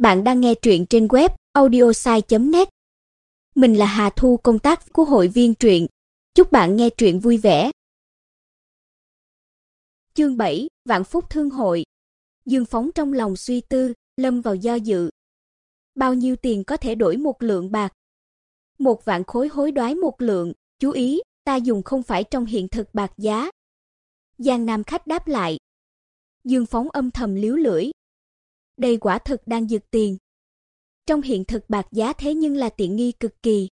Bạn đang nghe truyện trên web audiosai.net. Mình là Hà Thu công tác của hội viên truyện. Chúc bạn nghe truyện vui vẻ. Chương 7, Vạn Phúc Thương hội. Dương Phóng trong lòng suy tư, lâm vào do dự. Bao nhiêu tiền có thể đổi một lượng bạc? Một vạn khối hối đoái một lượng, chú ý, ta dùng không phải trong hiện thực bạc giá. Giang Nam khách đáp lại. Dương Phóng âm thầm liếu lưỡi, đây quả thực đang giật tiền. Trong hiện thực bạc giá thế nhưng là tiện nghi cực kỳ.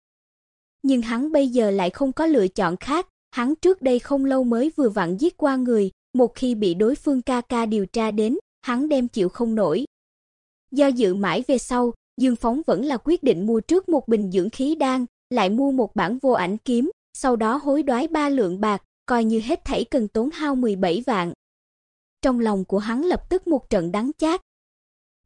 Nhưng hắn bây giờ lại không có lựa chọn khác, hắn trước đây không lâu mới vừa vặn giết qua người, một khi bị đối phương ca ca điều tra đến, hắn đem chịu không nổi. Do dự mãi về sau, Dương Phóng vẫn là quyết định mua trước một bình dưỡng khí đan, lại mua một bản vô ảnh kiếm, sau đó hối đoái ba lượng bạc, coi như hết thảy cần tốn hao 17 vạn. Trong lòng của hắn lập tức một trận đắng chát,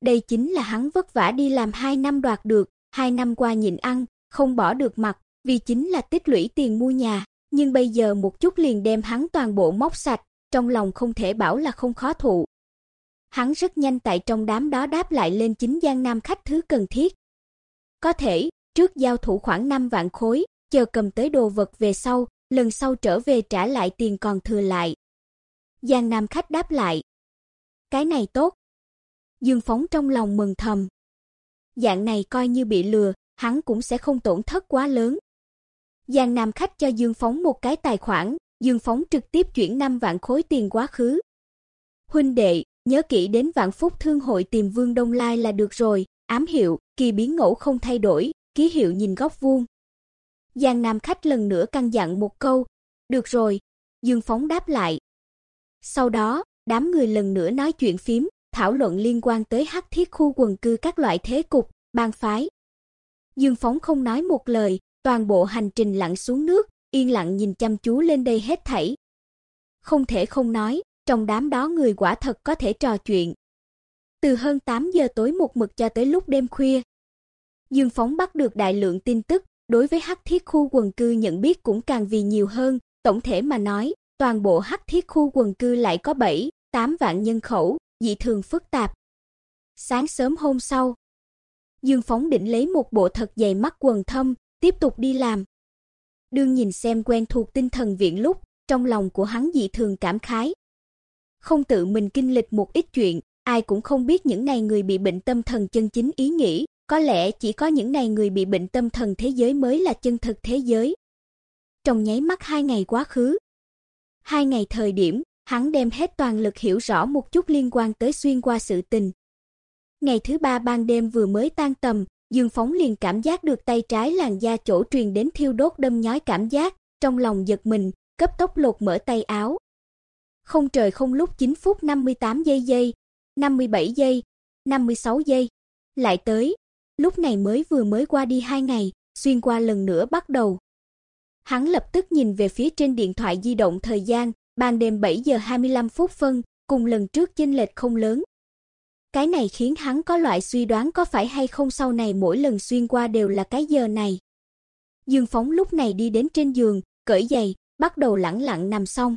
đây chính là hắn vất vả đi làm 2 năm đoạt được, 2 năm qua nhịn ăn, không bỏ được mặt, vì chính là tích lũy tiền mua nhà, nhưng bây giờ một chút liền đem hắn toàn bộ móc sạch, trong lòng không thể bảo là không khó thụ. Hắn rất nhanh tại trong đám đó đáp lại lên chính Giang Nam khách thứ cần thiết. Có thể, trước giao thủ khoảng 5 vạn khối, chờ cầm tới đồ vật về sau, lần sau trở về trả lại tiền còn thừa lại. Giang Nam khách đáp lại. Cái này tốt, Dương Phóng trong lòng mừng thầm. Dạng này coi như bị lừa, hắn cũng sẽ không tổn thất quá lớn. Giang Nam khách cho Dương Phóng một cái tài khoản, Dương Phóng trực tiếp chuyển 5 vạn khối tiền quá khứ. Huynh đệ, nhớ kỹ đến Vạn Phúc Thương hội tìm Vương Đông Lai là được rồi, ám hiệu, kỳ biến ngẫu không thay đổi, ký hiệu nhìn góc vuông. Giang Nam khách lần nữa căn dặn một câu, "Được rồi." Dương Phóng đáp lại. Sau đó, đám người lần nữa nói chuyện phím, thảo luận liên quan tới hắc thiết khu quần cư các loại thế cục, bang phái. Dương Phóng không nói một lời, toàn bộ hành trình lặn xuống nước, yên lặng nhìn chăm chú lên đây hết thảy. Không thể không nói, trong đám đó người quả thật có thể trò chuyện. Từ hơn 8 giờ tối một mực cho tới lúc đêm khuya. Dương Phóng bắt được đại lượng tin tức, đối với hắc thiết khu quần cư nhận biết cũng càng vì nhiều hơn, tổng thể mà nói, toàn bộ hắc thiết khu quần cư lại có 7, 8 vạn nhân khẩu, dị thường phức tạp. Sáng sớm hôm sau, Dương Phóng định lấy một bộ thật dày mắt quần thâm, tiếp tục đi làm. Đương nhìn xem quen thuộc tinh thần viện lúc, trong lòng của hắn dị thường cảm khái. Không tự mình kinh lịch một ít chuyện, ai cũng không biết những này người bị bệnh tâm thần chân chính ý nghĩ, có lẽ chỉ có những này người bị bệnh tâm thần thế giới mới là chân thực thế giới. Trong nháy mắt hai ngày quá khứ. Hai ngày thời điểm, Hắn đem hết toàn lực hiểu rõ một chút liên quan tới xuyên qua sự tình. Ngày thứ ba ban đêm vừa mới tan tầm, Dương Phóng liền cảm giác được tay trái làn da chỗ truyền đến thiêu đốt đâm nhói cảm giác, trong lòng giật mình, cấp tốc lột mở tay áo. Không trời không lúc 9 phút 58 giây giây, 57 giây, 56 giây, lại tới. Lúc này mới vừa mới qua đi 2 ngày, xuyên qua lần nữa bắt đầu. Hắn lập tức nhìn về phía trên điện thoại di động thời gian, ban đêm 7 giờ 25 phút phân, cùng lần trước chênh lệch không lớn. Cái này khiến hắn có loại suy đoán có phải hay không sau này mỗi lần xuyên qua đều là cái giờ này. Dương Phóng lúc này đi đến trên giường, cởi giày, bắt đầu lẳng lặng nằm xong.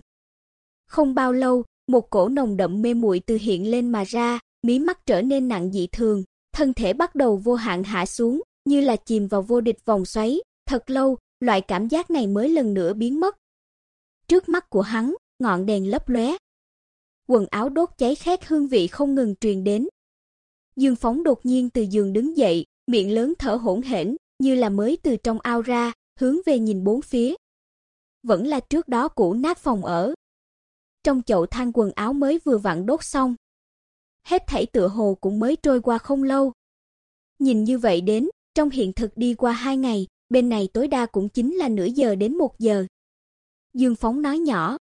Không bao lâu, một cổ nồng đậm mê muội từ hiện lên mà ra, mí mắt trở nên nặng dị thường, thân thể bắt đầu vô hạn hạ xuống, như là chìm vào vô địch vòng xoáy, thật lâu, loại cảm giác này mới lần nữa biến mất. Trước mắt của hắn, ngọn đèn lấp lóe. Quần áo đốt cháy khét hương vị không ngừng truyền đến. Dương Phóng đột nhiên từ giường đứng dậy, miệng lớn thở hổn hển, như là mới từ trong ao ra, hướng về nhìn bốn phía. Vẫn là trước đó cũ nát phòng ở. Trong chậu than quần áo mới vừa vặn đốt xong. Hết thảy tựa hồ cũng mới trôi qua không lâu. Nhìn như vậy đến, trong hiện thực đi qua hai ngày, bên này tối đa cũng chính là nửa giờ đến một giờ. Dương Phóng nói nhỏ,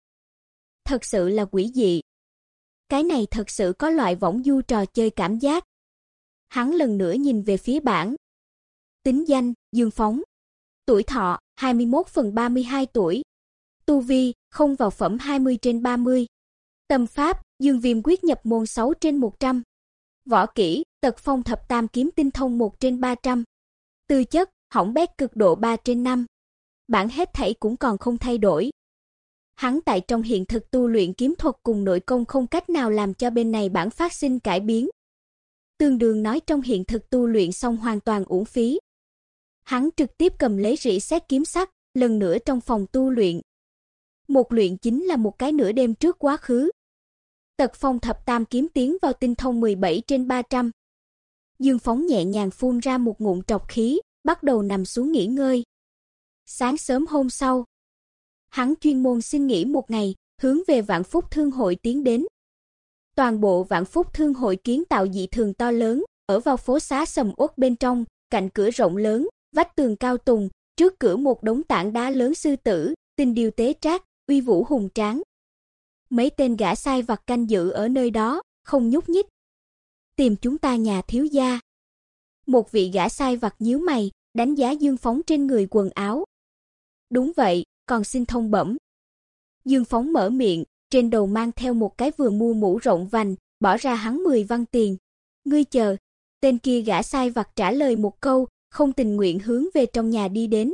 thật sự là quỷ dị. Cái này thật sự có loại võng du trò chơi cảm giác. Hắn lần nữa nhìn về phía bảng. Tính danh: Dương Phóng. Tuổi thọ: 21 phần 32 tuổi. Tu vi: không vào phẩm 20 trên 30. Tâm pháp: Dương Viêm quyết nhập môn 6 trên 100. Võ kỹ: Tật phong thập tam kiếm tinh thông 1 trên 300. Tư chất: Hỏng bét cực độ 3 trên 5. Bản hết thảy cũng còn không thay đổi, Hắn tại trong hiện thực tu luyện kiếm thuật cùng nội công không cách nào làm cho bên này bản phát sinh cải biến. tương đương nói trong hiện thực tu luyện xong hoàn toàn uổng phí. Hắn trực tiếp cầm lấy rỉ sét kiếm sắc, lần nữa trong phòng tu luyện. Một luyện chính là một cái nửa đêm trước quá khứ. Tật phong thập tam kiếm tiến vào tinh thông 17 trên 300. Dương Phóng nhẹ nhàng phun ra một ngụm trọc khí, bắt đầu nằm xuống nghỉ ngơi. Sáng sớm hôm sau, hắn chuyên môn xin nghỉ một ngày, hướng về Vạn Phúc Thương hội tiến đến. Toàn bộ Vạn Phúc Thương hội kiến tạo dị thường to lớn, ở vào phố xá sầm uất bên trong, cạnh cửa rộng lớn, vách tường cao tùng, trước cửa một đống tảng đá lớn sư tử, tinh điều tế trác, uy vũ hùng tráng. Mấy tên gã sai vặt canh giữ ở nơi đó, không nhúc nhích. Tìm chúng ta nhà thiếu gia. Một vị gã sai vặt nhíu mày, đánh giá Dương Phóng trên người quần áo. Đúng vậy, còn xin thông bẩm. Dương Phóng mở miệng, trên đầu mang theo một cái vừa mua mũ rộng vành, bỏ ra hắn 10 văn tiền. Ngươi chờ. Tên kia gã sai vặt trả lời một câu, không tình nguyện hướng về trong nhà đi đến.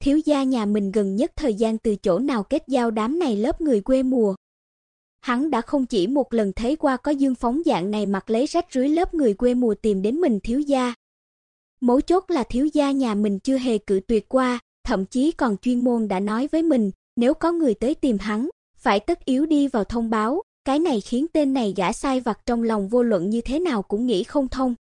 Thiếu gia nhà mình gần nhất thời gian từ chỗ nào kết giao đám này lớp người quê mùa. Hắn đã không chỉ một lần thấy qua có Dương Phóng dạng này mặc lấy rách rưới lớp người quê mùa tìm đến mình thiếu gia. Mấu chốt là thiếu gia nhà mình chưa hề cự tuyệt qua, thậm chí còn chuyên môn đã nói với mình, nếu có người tới tìm hắn, phải tất yếu đi vào thông báo, cái này khiến tên này gã sai vặt trong lòng vô luận như thế nào cũng nghĩ không thông.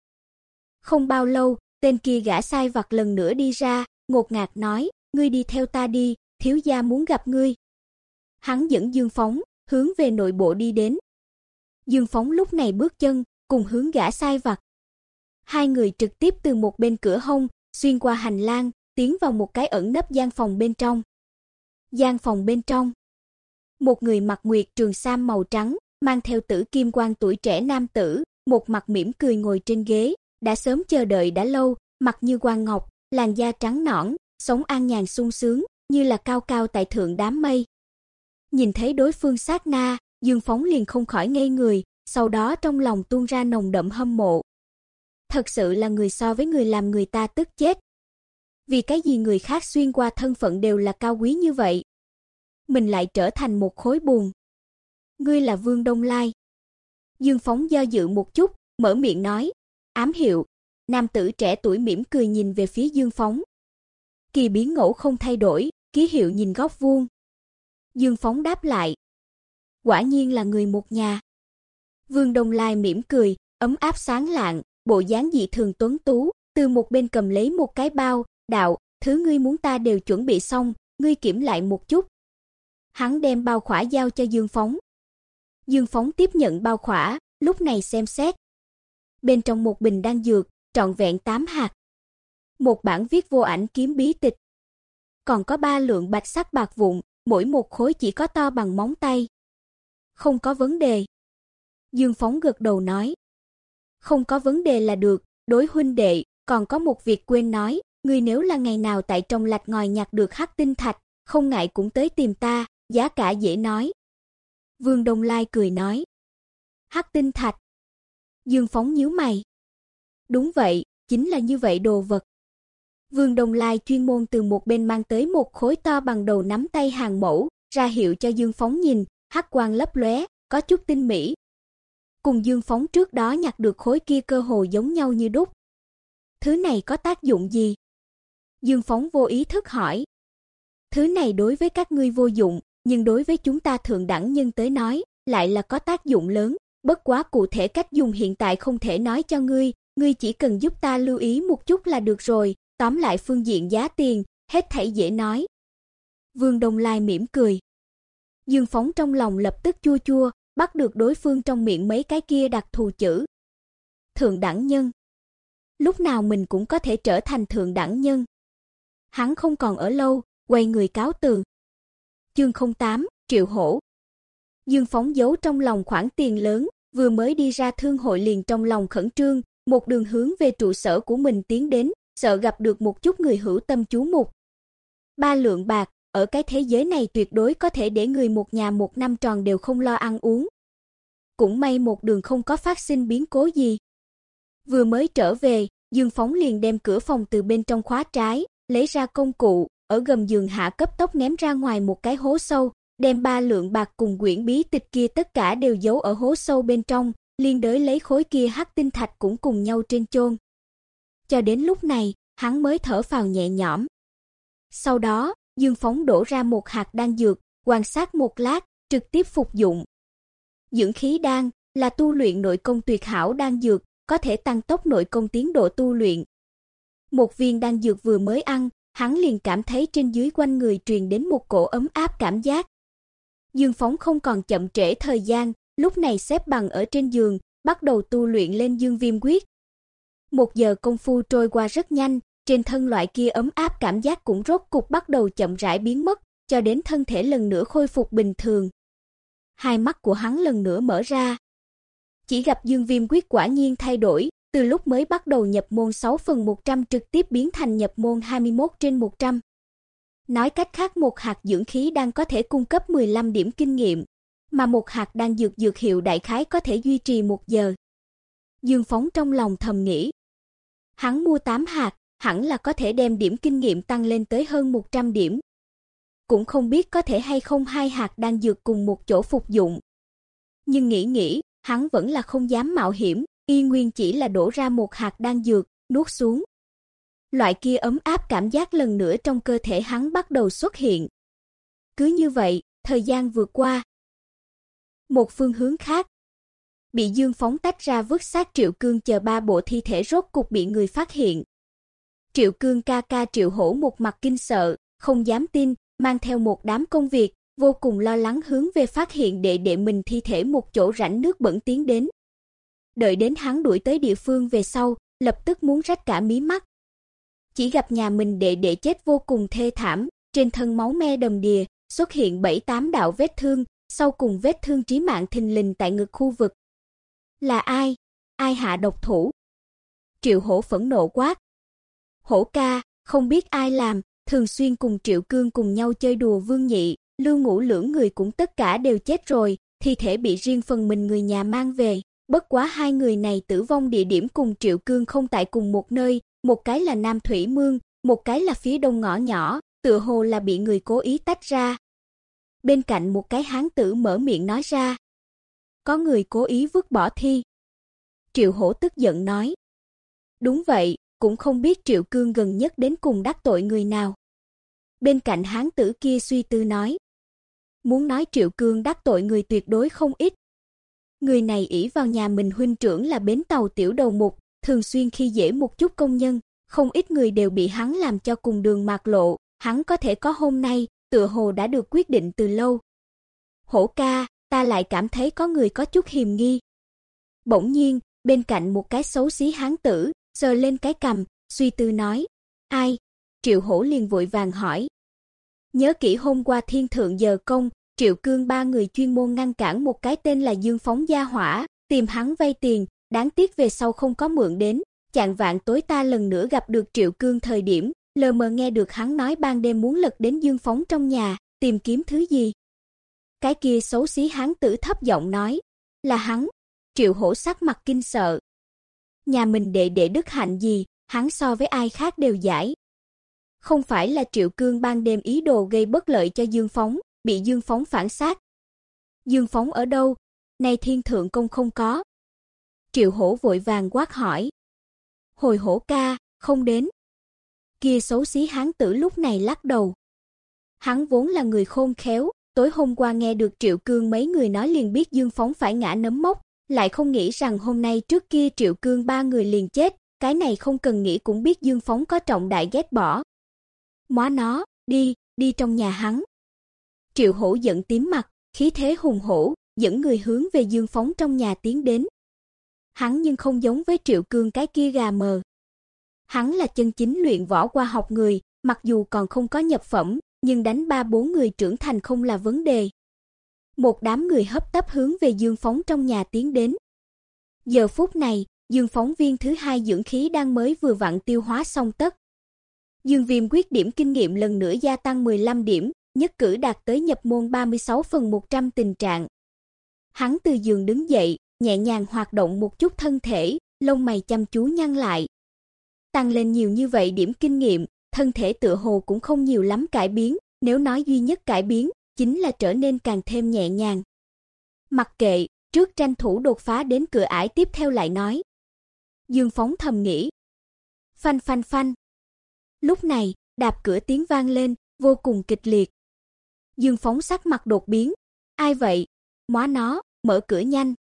Không bao lâu, tên kia gã sai vặt lần nữa đi ra, ngột ngạt nói, ngươi đi theo ta đi, thiếu gia muốn gặp ngươi. Hắn dẫn Dương Phóng, hướng về nội bộ đi đến. Dương Phóng lúc này bước chân, cùng hướng gã sai vặt. Hai người trực tiếp từ một bên cửa hông, xuyên qua hành lang, tiến vào một cái ẩn nấp gian phòng bên trong. Gian phòng bên trong, một người mặc nguyệt trường sam màu trắng, mang theo tử kim quan tuổi trẻ nam tử, một mặt mỉm cười ngồi trên ghế, đã sớm chờ đợi đã lâu, mặt như quan ngọc, làn da trắng nõn, sống an nhàn sung sướng, như là cao cao tại thượng đám mây. Nhìn thấy đối phương sát na, Dương Phóng liền không khỏi ngây người, sau đó trong lòng tuôn ra nồng đậm hâm mộ. Thật sự là người so với người làm người ta tức chết. Vì cái gì người khác xuyên qua thân phận đều là cao quý như vậy? Mình lại trở thành một khối buồn. Ngươi là Vương Đông Lai. Dương Phóng do dự một chút, mở miệng nói, ám hiệu. Nam tử trẻ tuổi mỉm cười nhìn về phía Dương Phóng. Kỳ biến ngẫu không thay đổi, ký hiệu nhìn góc vuông. Dương Phóng đáp lại. Quả nhiên là người một nhà. Vương Đông Lai mỉm cười, ấm áp sáng lạng, bộ dáng dị thường tuấn tú, từ một bên cầm lấy một cái bao, đạo, thứ ngươi muốn ta đều chuẩn bị xong, ngươi kiểm lại một chút. Hắn đem bao khỏa giao cho Dương Phóng. Dương Phóng tiếp nhận bao khỏa, lúc này xem xét. Bên trong một bình đan dược, trọn vẹn 8 hạt. Một bản viết vô ảnh kiếm bí tịch. Còn có ba lượng bạch sắc bạc vụn, mỗi một khối chỉ có to bằng móng tay. Không có vấn đề. Dương Phóng gật đầu nói. Không có vấn đề là được, đối huynh đệ, còn có một việc quên nói, ngươi nếu là ngày nào tại trong lạch ngòi nhặt được hắc tinh thạch, không ngại cũng tới tìm ta, giá cả dễ nói. Vương Đông Lai cười nói. Hắc tinh thạch. Dương Phóng nhíu mày. Đúng vậy, chính là như vậy đồ vật. Vương Đông Lai chuyên môn từ một bên mang tới một khối to bằng đầu nắm tay hàng mẫu, ra hiệu cho Dương Phóng nhìn, hắc quang lấp lóe, có chút tinh mỹ. Cùng Dương Phóng trước đó nhặt được khối kia cơ hồ giống nhau như đúc. Thứ này có tác dụng gì? Dương Phóng vô ý thức hỏi. Thứ này đối với các ngươi vô dụng, nhưng đối với chúng ta thượng đẳng nhân tới nói, lại là có tác dụng lớn, bất quá cụ thể cách dùng hiện tại không thể nói cho ngươi, ngươi chỉ cần giúp ta lưu ý một chút là được rồi, tóm lại phương diện giá tiền, hết thảy dễ nói. Vương Đông Lai mỉm cười. Dương Phóng trong lòng lập tức chua chua, bắt được đối phương trong miệng mấy cái kia đặc thù chữ. Thượng đẳng nhân. Lúc nào mình cũng có thể trở thành thượng đẳng nhân. Hắn không còn ở lâu, quay người cáo từ. Chương 08, Triệu Hổ. Dương Phóng giấu trong lòng khoản tiền lớn, vừa mới đi ra thương hội liền trong lòng khẩn trương, một đường hướng về trụ sở của mình tiến đến, sợ gặp được một chút người hữu tâm chú mục. Ba lượng bạc, ở cái thế giới này tuyệt đối có thể để người một nhà một năm tròn đều không lo ăn uống. Cũng may một đường không có phát sinh biến cố gì. Vừa mới trở về, Dương Phóng liền đem cửa phòng từ bên trong khóa trái, lấy ra công cụ, ở gầm giường hạ cấp tốc ném ra ngoài một cái hố sâu, đem ba lượng bạc cùng quyển bí tịch kia tất cả đều giấu ở hố sâu bên trong, liên đới lấy khối kia hắc tinh thạch cũng cùng nhau trên chôn. Cho đến lúc này, hắn mới thở phào nhẹ nhõm. Sau đó, Dương Phóng đổ ra một hạt đan dược, quan sát một lát, trực tiếp phục dụng. Dưỡng khí đan là tu luyện nội công tuyệt hảo đan dược, có thể tăng tốc nội công tiến độ tu luyện. Một viên đan dược vừa mới ăn, hắn liền cảm thấy trên dưới quanh người truyền đến một cổ ấm áp cảm giác. Dương Phóng không còn chậm trễ thời gian, lúc này xếp bằng ở trên giường, bắt đầu tu luyện lên Dương Viêm quyết. Một giờ công phu trôi qua rất nhanh, trên thân loại kia ấm áp cảm giác cũng rốt cục bắt đầu chậm rãi biến mất, cho đến thân thể lần nữa khôi phục bình thường. Hai mắt của hắn lần nữa mở ra. Chỉ gặp Dương Viêm quyết quả nhiên thay đổi, từ lúc mới bắt đầu nhập môn 6 phần 100 trực tiếp biến thành nhập môn 21 trên 100. Nói cách khác một hạt dưỡng khí đang có thể cung cấp 15 điểm kinh nghiệm, mà một hạt đang dược dược hiệu đại khái có thể duy trì một giờ. Dương Phóng trong lòng thầm nghĩ. Hắn mua 8 hạt, hẳn là có thể đem điểm kinh nghiệm tăng lên tới hơn 100 điểm. Cũng không biết có thể hay không hai hạt đang dược cùng một chỗ phục dụng. Nhưng nghĩ nghĩ, hắn vẫn là không dám mạo hiểm, y nguyên chỉ là đổ ra một hạt đan dược, nuốt xuống. Loại kia ấm áp cảm giác lần nữa trong cơ thể hắn bắt đầu xuất hiện. Cứ như vậy, thời gian vượt qua. Một phương hướng khác, bị Dương phóng tách ra vứt xác Triệu Cương chờ ba bộ thi thể rốt cục bị người phát hiện. Triệu Cương ca ca Triệu Hổ một mặt kinh sợ, không dám tin, mang theo một đám công việc, vô cùng lo lắng hướng về phát hiện đệ đệ mình thi thể một chỗ rãnh nước bẩn tiến đến. Đợi đến hắn đuổi tới địa phương về sau, lập tức muốn rách cả mí mắt. Chỉ gặp nhà mình đệ đệ chết vô cùng thê thảm, trên thân máu me đầm đìa, xuất hiện bảy tám đạo vết thương, sau cùng vết thương trí mạng thình lình tại ngực khu vực. Là ai? Ai hạ độc thủ? Triệu Hổ phẫn nộ quát. Hổ ca, không biết ai làm, thường xuyên cùng Triệu Cương cùng nhau chơi đùa Vương Nhị, Lưu Ngũ lưỡng người cũng tất cả đều chết rồi, thi thể bị riêng phần mình người nhà mang về. Bất quá hai người này tử vong địa điểm cùng Triệu Cương không tại cùng một nơi, một cái là Nam Thủy Mương, một cái là phía đông ngõ nhỏ, tựa hồ là bị người cố ý tách ra. Bên cạnh một cái hán tử mở miệng nói ra. Có người cố ý vứt bỏ thi. Triệu Hổ tức giận nói. Đúng vậy, cũng không biết Triệu Cương gần nhất đến cùng đắc tội người nào. Bên cạnh hán tử kia suy tư nói. Muốn nói Triệu Cương đắc tội người tuyệt đối không ít, Người này ỷ vào nhà mình huynh trưởng là bến tàu tiểu đầu mục, thường xuyên khi dễ một chút công nhân, không ít người đều bị hắn làm cho cùng đường mạc lộ, hắn có thể có hôm nay, tựa hồ đã được quyết định từ lâu. Hổ ca, ta lại cảm thấy có người có chút hiềm nghi. Bỗng nhiên, bên cạnh một cái xấu xí hán tử, sờ lên cái cằm, suy tư nói, ai? Triệu Hổ liền vội vàng hỏi. Nhớ kỹ hôm qua thiên thượng giờ công, Triệu Cương ba người chuyên môn ngăn cản một cái tên là Dương Phóng gia hỏa, tìm hắn vay tiền, đáng tiếc về sau không có mượn đến. Chạng vạn tối ta lần nữa gặp được Triệu Cương thời điểm, lờ mờ nghe được hắn nói ban đêm muốn lật đến Dương Phóng trong nhà, tìm kiếm thứ gì. Cái kia xấu xí hắn tử thấp giọng nói, là hắn. Triệu Hổ sắc mặt kinh sợ. Nhà mình đệ đệ đức hạnh gì, hắn so với ai khác đều giải. Không phải là Triệu Cương ban đêm ý đồ gây bất lợi cho Dương Phóng, bị Dương Phóng phản sát. Dương Phóng ở đâu? Nay thiên thượng công không có. Triệu hổ vội vàng quát hỏi. Hồi hổ ca, không đến. Kia xấu xí hán tử lúc này lắc đầu. Hắn vốn là người khôn khéo, tối hôm qua nghe được Triệu Cương mấy người nói liền biết Dương Phóng phải ngã nấm mốc, lại không nghĩ rằng hôm nay trước kia Triệu Cương ba người liền chết, cái này không cần nghĩ cũng biết Dương Phóng có trọng đại ghét bỏ. Móa nó, đi, đi trong nhà hắn. Triệu Hổ giận tím mặt, khí thế hùng hổ, dẫn người hướng về Dương Phóng trong nhà tiến đến. Hắn nhưng không giống với Triệu Cương cái kia gà mờ. Hắn là chân chính luyện võ qua học người, mặc dù còn không có nhập phẩm, nhưng đánh ba bốn người trưởng thành không là vấn đề. Một đám người hấp tấp hướng về Dương Phóng trong nhà tiến đến. Giờ phút này, Dương Phóng viên thứ hai dưỡng khí đang mới vừa vặn tiêu hóa xong tất. Dương Viêm quyết điểm kinh nghiệm lần nữa gia tăng 15 điểm, nhất cử đạt tới nhập môn 36 phần 100 tình trạng. Hắn từ giường đứng dậy, nhẹ nhàng hoạt động một chút thân thể, lông mày chăm chú nhăn lại. Tăng lên nhiều như vậy điểm kinh nghiệm, thân thể tựa hồ cũng không nhiều lắm cải biến, nếu nói duy nhất cải biến, chính là trở nên càng thêm nhẹ nhàng. Mặc kệ, trước tranh thủ đột phá đến cửa ải tiếp theo lại nói. Dương Phóng thầm nghĩ. Phanh phanh phanh. Lúc này, đạp cửa tiếng vang lên, vô cùng kịch liệt. Dương Phóng sắc mặt đột biến. Ai vậy? Móa nó, mở cửa nhanh.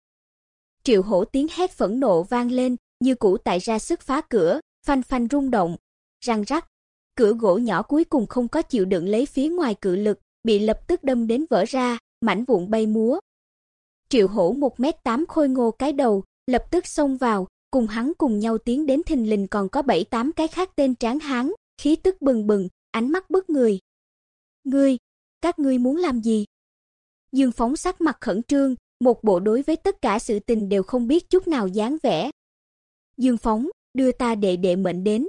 Triệu Hổ tiếng hét phẫn nộ vang lên, như cũ tại ra sức phá cửa, phanh phanh rung động, răng rắc. Cửa gỗ nhỏ cuối cùng không có chịu đựng lấy phía ngoài cự lực, bị lập tức đâm đến vỡ ra, mảnh vụn bay múa. Triệu Hổ 1m8 khôi ngô cái đầu, lập tức xông vào, cùng hắn cùng nhau tiến đến thình lình còn có 7-8 cái khác tên tráng hán, khí tức bừng bừng, ánh mắt bức người. "Ngươi, các ngươi muốn làm gì?" Dương Phóng sắc mặt khẩn trương, một bộ đối với tất cả sự tình đều không biết chút nào dáng vẻ. Dương Phóng, đưa ta đệ đệ mệnh đến.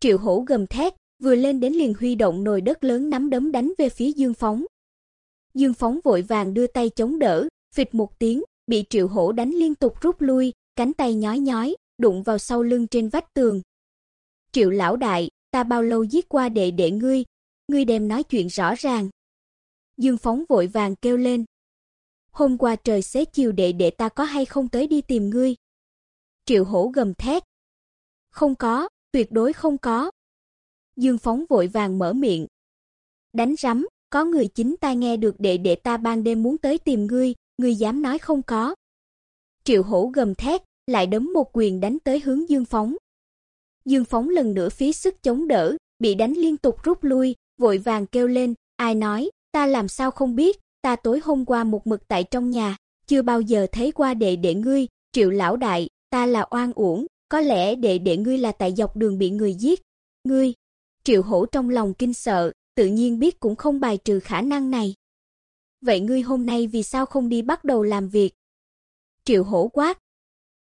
Triệu Hổ gầm thét, vừa lên đến liền huy động nồi đất lớn nắm đấm đánh về phía Dương Phóng. Dương Phóng vội vàng đưa tay chống đỡ, phịch một tiếng, bị Triệu Hổ đánh liên tục rút lui, cánh tay nhói nhói, đụng vào sau lưng trên vách tường. Triệu lão đại, ta bao lâu giết qua đệ đệ ngươi, ngươi đem nói chuyện rõ ràng. Dương Phóng vội vàng kêu lên. Hôm qua trời xế chiều đệ đệ ta có hay không tới đi tìm ngươi? Triệu Hổ gầm thét. Không có, tuyệt đối không có. Dương Phóng vội vàng mở miệng. Đánh rắm, có người chính tai nghe được đệ đệ ta ban đêm muốn tới tìm ngươi, ngươi dám nói không có. Triệu Hổ gầm thét, lại đấm một quyền đánh tới hướng Dương Phóng. Dương Phóng lần nữa phí sức chống đỡ, bị đánh liên tục rút lui, vội vàng kêu lên, ai nói, ta làm sao không biết, ta tối hôm qua một mực tại trong nhà, chưa bao giờ thấy qua đệ đệ ngươi, Triệu lão đại, ta là oan uổng, có lẽ đệ đệ ngươi là tại dọc đường bị người giết. Ngươi, Triệu Hổ trong lòng kinh sợ, tự nhiên biết cũng không bài trừ khả năng này. Vậy ngươi hôm nay vì sao không đi bắt đầu làm việc? Triệu Hổ quát.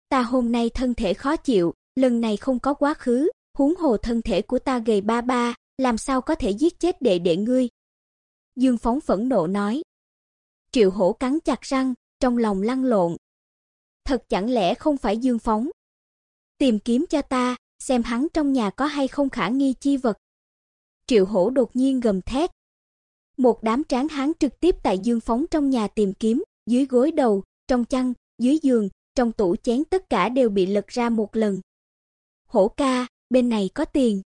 Ta hôm nay thân thể khó chịu, lần này không có quá khứ, huống hồ thân thể của ta gầy ba ba, làm sao có thể giết chết đệ đệ ngươi? Dương Phóng phẫn nộ nói. Triệu Hổ cắn chặt răng, trong lòng lăn lộn. Thật chẳng lẽ không phải Dương Phóng? Tìm kiếm cho ta, xem hắn trong nhà có hay không khả nghi chi vật. Triệu Hổ đột nhiên gầm thét. Một đám tráng hán trực tiếp tại Dương Phóng trong nhà tìm kiếm, dưới gối đầu, trong chăn, dưới giường, trong tủ chén tất cả đều bị lật ra một lần. Hổ ca, bên này có tiền.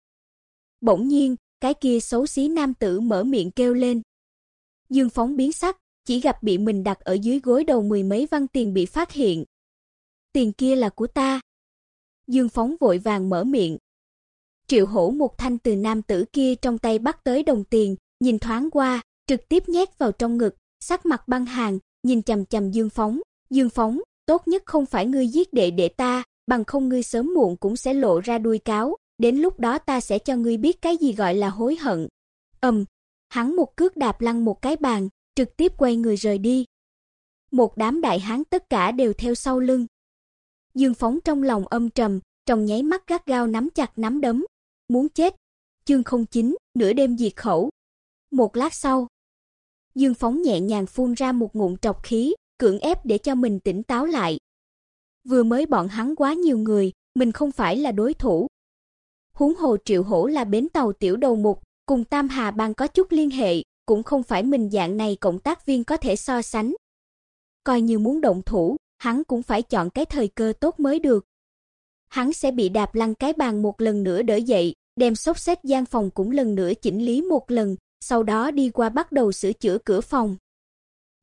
Bỗng nhiên, cái kia xấu xí nam tử mở miệng kêu lên. Dương Phóng biến sắc, chỉ gặp bị mình đặt ở dưới gối đầu mười mấy văn tiền bị phát hiện. Tiền kia là của ta. Dương Phóng vội vàng mở miệng. Triệu Hổ một thanh từ nam tử kia trong tay bắt tới đồng tiền, nhìn thoáng qua, trực tiếp nhét vào trong ngực, sắc mặt băng hàng, nhìn chằm chằm Dương Phóng. Dương Phóng, tốt nhất không phải ngươi giết đệ đệ ta, bằng không ngươi sớm muộn cũng sẽ lộ ra đuôi cáo, đến lúc đó ta sẽ cho ngươi biết cái gì gọi là hối hận. Ầm, hắn một cước đạp lăn một cái bàn, trực tiếp quay người rời đi. Một đám đại hán tất cả đều theo sau lưng. Dương Phóng trong lòng âm trầm, trong nháy mắt gắt gao nắm chặt nắm đấm, muốn chết. Chương 09, nửa đêm diệt khẩu. Một lát sau, Dương Phóng nhẹ nhàng phun ra một ngụm trọc khí, cưỡng ép để cho mình tỉnh táo lại. Vừa mới bọn hắn quá nhiều người, mình không phải là đối thủ. Huống hồ Triệu Hổ là bến tàu tiểu đầu mục, cùng Tam Hà bang có chút liên hệ, cũng không phải mình dạng này cộng tác viên có thể so sánh. Coi như muốn động thủ, hắn cũng phải chọn cái thời cơ tốt mới được. Hắn sẽ bị đạp lăn cái bàn một lần nữa đỡ dậy, đem xốc xếp gian phòng cũng lần nữa chỉnh lý một lần, sau đó đi qua bắt đầu sửa chữa cửa phòng.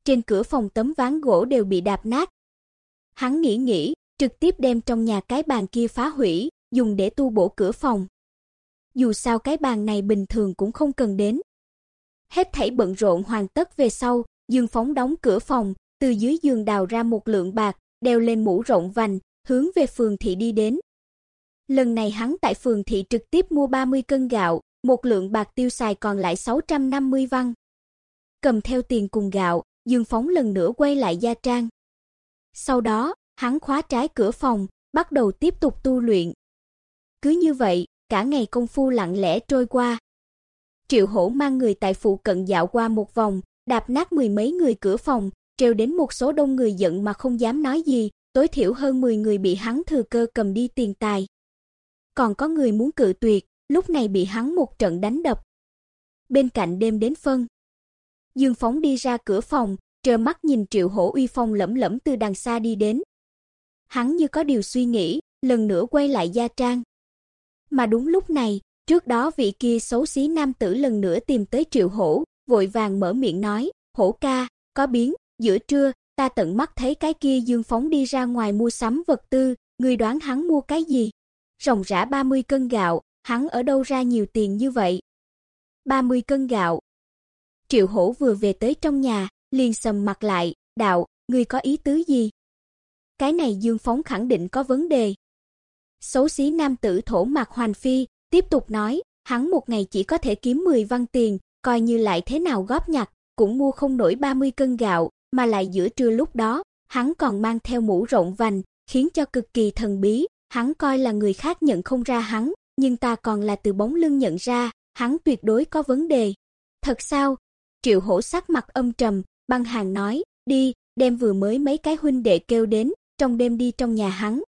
Trên cửa phòng tấm ván gỗ đều bị đạp nát. Hắn nghĩ nghĩ, trực tiếp đem trong nhà cái bàn kia phá hủy, dùng để tu bổ cửa phòng. Dù sao cái bàn này bình thường cũng không cần đến. Hết thảy bận rộn hoàn tất về sau, Dương Phóng đóng cửa phòng, từ dưới giường đào ra một lượng bạc, đeo lên mũ rộng vành, hướng về phường thị đi đến. Lần này hắn tại phường thị trực tiếp mua 30 cân gạo, một lượng bạc tiêu xài còn lại 650 văn. Cầm theo tiền cùng gạo, Dương Phóng lần nữa quay lại gia trang. Sau đó, hắn khóa trái cửa phòng, bắt đầu tiếp tục tu luyện. Cứ như vậy, cả ngày công phu lặng lẽ trôi qua. Triệu Hổ mang người tại phụ cận dạo qua một vòng, đạp nát mười mấy người cửa phòng, trêu đến một số đông người giận mà không dám nói gì, tối thiểu hơn 10 người bị hắn thừa cơ cầm đi tiền tài. Còn có người muốn cự tuyệt, lúc này bị hắn một trận đánh đập. Bên cạnh đêm đến phân, Dương Phóng đi ra cửa phòng, trơ mắt nhìn Triệu Hổ uy phong lẫm lẫm từ đằng xa đi đến. Hắn như có điều suy nghĩ, lần nữa quay lại gia trang. Mà đúng lúc này, trước đó vị kia xấu xí nam tử lần nữa tìm tới Triệu Hổ, vội vàng mở miệng nói, "Hổ ca, có biến, giữa trưa, ta tận mắt thấy cái kia Dương phóng đi ra ngoài mua sắm vật tư, ngươi đoán hắn mua cái gì?" Ròng rã 30 cân gạo, hắn ở đâu ra nhiều tiền như vậy? 30 cân gạo. Triệu Hổ vừa về tới trong nhà, liền sầm mặt lại, "Đạo, ngươi có ý tứ gì?" Cái này Dương phóng khẳng định có vấn đề. Xấu xí nam tử thổ mạc Hoành Phi, tiếp tục nói, hắn một ngày chỉ có thể kiếm 10 văn tiền, coi như lại thế nào góp nhặt, cũng mua không nổi 30 cân gạo, mà lại giữa trưa lúc đó, hắn còn mang theo mũ rộng vành, khiến cho cực kỳ thần bí, hắn coi là người khác nhận không ra hắn, nhưng ta còn là từ bóng lưng nhận ra, hắn tuyệt đối có vấn đề. Thật sao? Triệu Hổ sắc mặt âm trầm, băng hàng nói, đi, đem vừa mới mấy cái huynh đệ kêu đến, trong đêm đi trong nhà hắn.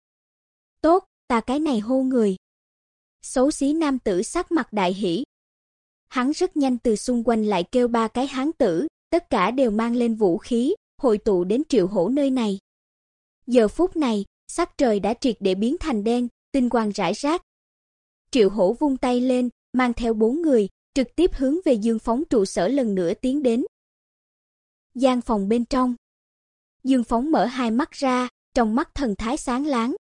Tốt, ta cái này hô người. Xấu xí nam tử sắc mặt đại hỉ. Hắn rất nhanh từ xung quanh lại kêu ba cái hán tử, tất cả đều mang lên vũ khí, hội tụ đến Triệu Hổ nơi này. Giờ phút này, sắc trời đã triệt để biến thành đen, tinh quang rải rác. Triệu Hổ vung tay lên, mang theo bốn người, trực tiếp hướng về Dương Phóng trụ sở lần nữa tiến đến. Gian phòng bên trong. Dương Phóng mở hai mắt ra, trong mắt thần thái sáng láng.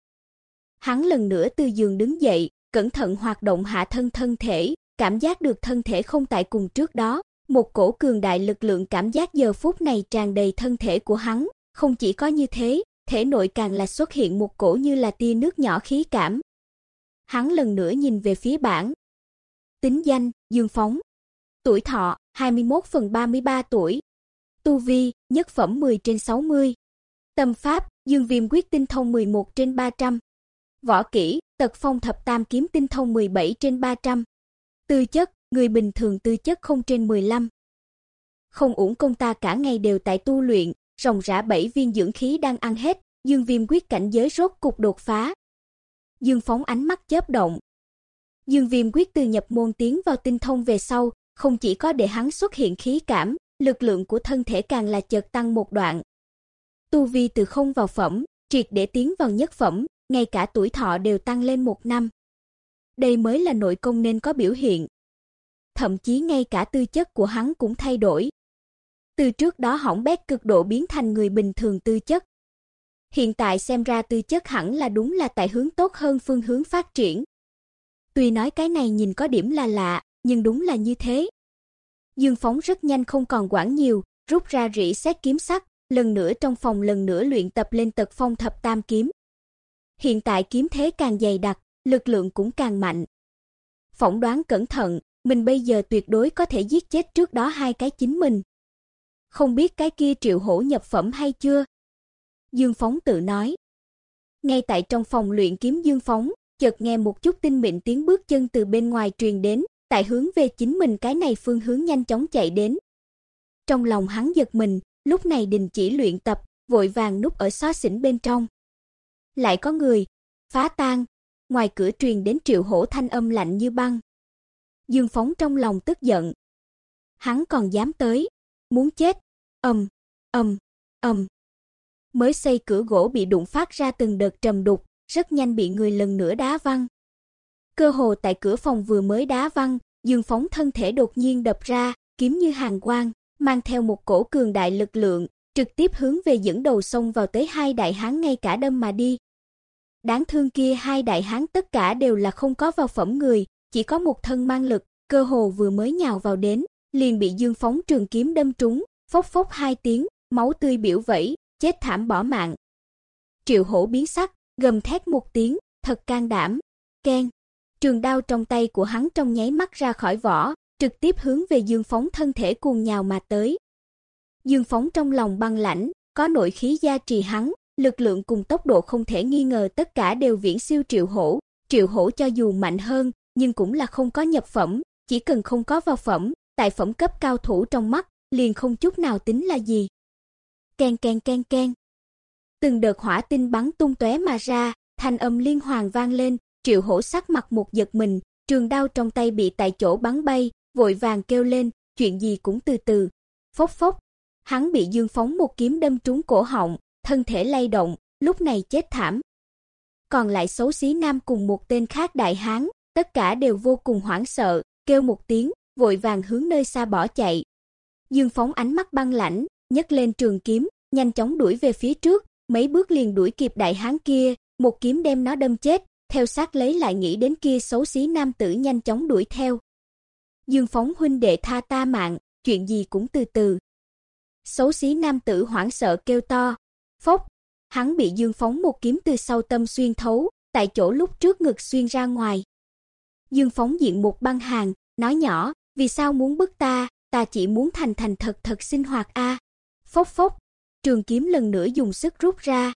Hắn lần nữa từ giường đứng dậy, cẩn thận hoạt động hạ thân thân thể, cảm giác được thân thể không tại cùng trước đó, một cổ cường đại lực lượng cảm giác giờ phút này tràn đầy thân thể của hắn, không chỉ có như thế, thể nội càng là xuất hiện một cổ như là tia nước nhỏ khí cảm. Hắn lần nữa nhìn về phía bảng. Tính danh: Dương Phóng. Tuổi thọ: 21 phần 33 tuổi. Tu vi: nhất phẩm 10 trên 60. Tâm pháp: Dương Viêm quyết tinh thông 11 trên 300. Võ kỹ: Tật phong thập tam kiếm tinh thông 17 trên 300. Tư chất: người bình thường tư chất không trên 15. Không uổng công ta cả ngày đều tại tu luyện, ròng rã bảy viên dưỡng khí đang ăn hết, Dương Viêm quyết cảnh giới rốt cục đột phá. Dương phóng ánh mắt chớp động. Dương Viêm quyết từ nhập môn tiến vào tinh thông về sau, không chỉ có để hắn xuất hiện khí cảm, lực lượng của thân thể càng là chợt tăng một đoạn. Tu vi từ không vào phẩm, triệt để tiến vào nhất phẩm, ngay cả tuổi thọ đều tăng lên một năm. Đây mới là nội công nên có biểu hiện. Thậm chí ngay cả tư chất của hắn cũng thay đổi. Từ trước đó hỏng bét cực độ biến thành người bình thường tư chất. Hiện tại xem ra tư chất hẳn là đúng là tại hướng tốt hơn phương hướng phát triển. Tuy nói cái này nhìn có điểm là lạ, nhưng đúng là như thế. Dương Phóng rất nhanh không còn quản nhiều, rút ra rỉ xét kiếm sắc, lần nữa trong phòng lần nữa luyện tập lên tật phong thập tam kiếm. Hiện tại kiếm thế càng dày đặc, lực lượng cũng càng mạnh. Phỏng đoán cẩn thận, mình bây giờ tuyệt đối có thể giết chết trước đó hai cái chính mình. Không biết cái kia Triệu Hổ nhập phẩm hay chưa? Dương Phóng tự nói. Ngay tại trong phòng luyện kiếm Dương Phóng, chợt nghe một chút tinh mịn tiếng bước chân từ bên ngoài truyền đến, tại hướng về chính mình cái này phương hướng nhanh chóng chạy đến. Trong lòng hắn giật mình, lúc này đình chỉ luyện tập, vội vàng núp ở xó xỉnh bên trong. Lại có người, phá tan, ngoài cửa truyền đến Triệu Hổ thanh âm lạnh như băng. Dương Phóng trong lòng tức giận. Hắn còn dám tới, muốn chết. Ầm, ầm, ầm. Mới xây cửa gỗ bị đụng phát ra từng đợt trầm đục, rất nhanh bị người lần nữa đá văng. Cơ hồ tại cửa phòng vừa mới đá văng, Dương Phóng thân thể đột nhiên đập ra, kiếm như hàng quang, mang theo một cổ cường đại lực lượng, trực tiếp hướng về dẫn đầu xông vào tới hai đại hán ngay cả đâm mà đi. Đáng thương kia hai đại hán tất cả đều là không có vào phẩm người, chỉ có một thân mang lực, cơ hồ vừa mới nhào vào đến, liền bị Dương Phóng trường kiếm đâm trúng, phốc phốc hai tiếng, máu tươi biểu vẩy, chết thảm bỏ mạng. Triệu Hổ biến sắc, gầm thét một tiếng, thật can đảm, keng. Trường đao trong tay của hắn trong nháy mắt ra khỏi vỏ, trực tiếp hướng về Dương Phóng thân thể cuồng nhào mà tới. Dương Phóng trong lòng băng lãnh, có nội khí gia trì hắn, lực lượng cùng tốc độ không thể nghi ngờ tất cả đều viễn siêu Triệu Hổ, Triệu Hổ cho dù mạnh hơn, nhưng cũng là không có nhập phẩm, chỉ cần không có vào phẩm, tại phẩm cấp cao thủ trong mắt, liền không chút nào tính là gì. Ken ken ken ken. Từng đợt hỏa tinh bắn tung tóe mà ra, thanh âm liên hoàn vang lên, Triệu Hổ sắc mặt một giật mình, trường đao trong tay bị tại chỗ bắn bay, vội vàng kêu lên, chuyện gì cũng từ từ. Phốc phốc, Hắn bị Dương Phóng một kiếm đâm trúng cổ họng, thân thể lay động, lúc này chết thảm. Còn lại xấu xí nam cùng một tên khác đại hán, tất cả đều vô cùng hoảng sợ, kêu một tiếng, vội vàng hướng nơi xa bỏ chạy. Dương Phóng ánh mắt băng lãnh, nhấc lên trường kiếm, nhanh chóng đuổi về phía trước, mấy bước liền đuổi kịp đại hán kia, một kiếm đem nó đâm chết, theo sát lấy lại nghĩ đến kia xấu xí nam tử nhanh chóng đuổi theo. Dương Phóng huynh đệ tha ta mạng, chuyện gì cũng từ từ. Xấu xí nam tử hoảng sợ kêu to, phốc, hắn bị Dương Phóng một kiếm từ sau tâm xuyên thấu, tại chỗ lúc trước ngực xuyên ra ngoài. Dương Phóng diện một băng hàng, nói nhỏ, vì sao muốn bức ta, ta chỉ muốn thành thành thật thật sinh hoạt a. Phốc phốc, trường kiếm lần nữa dùng sức rút ra.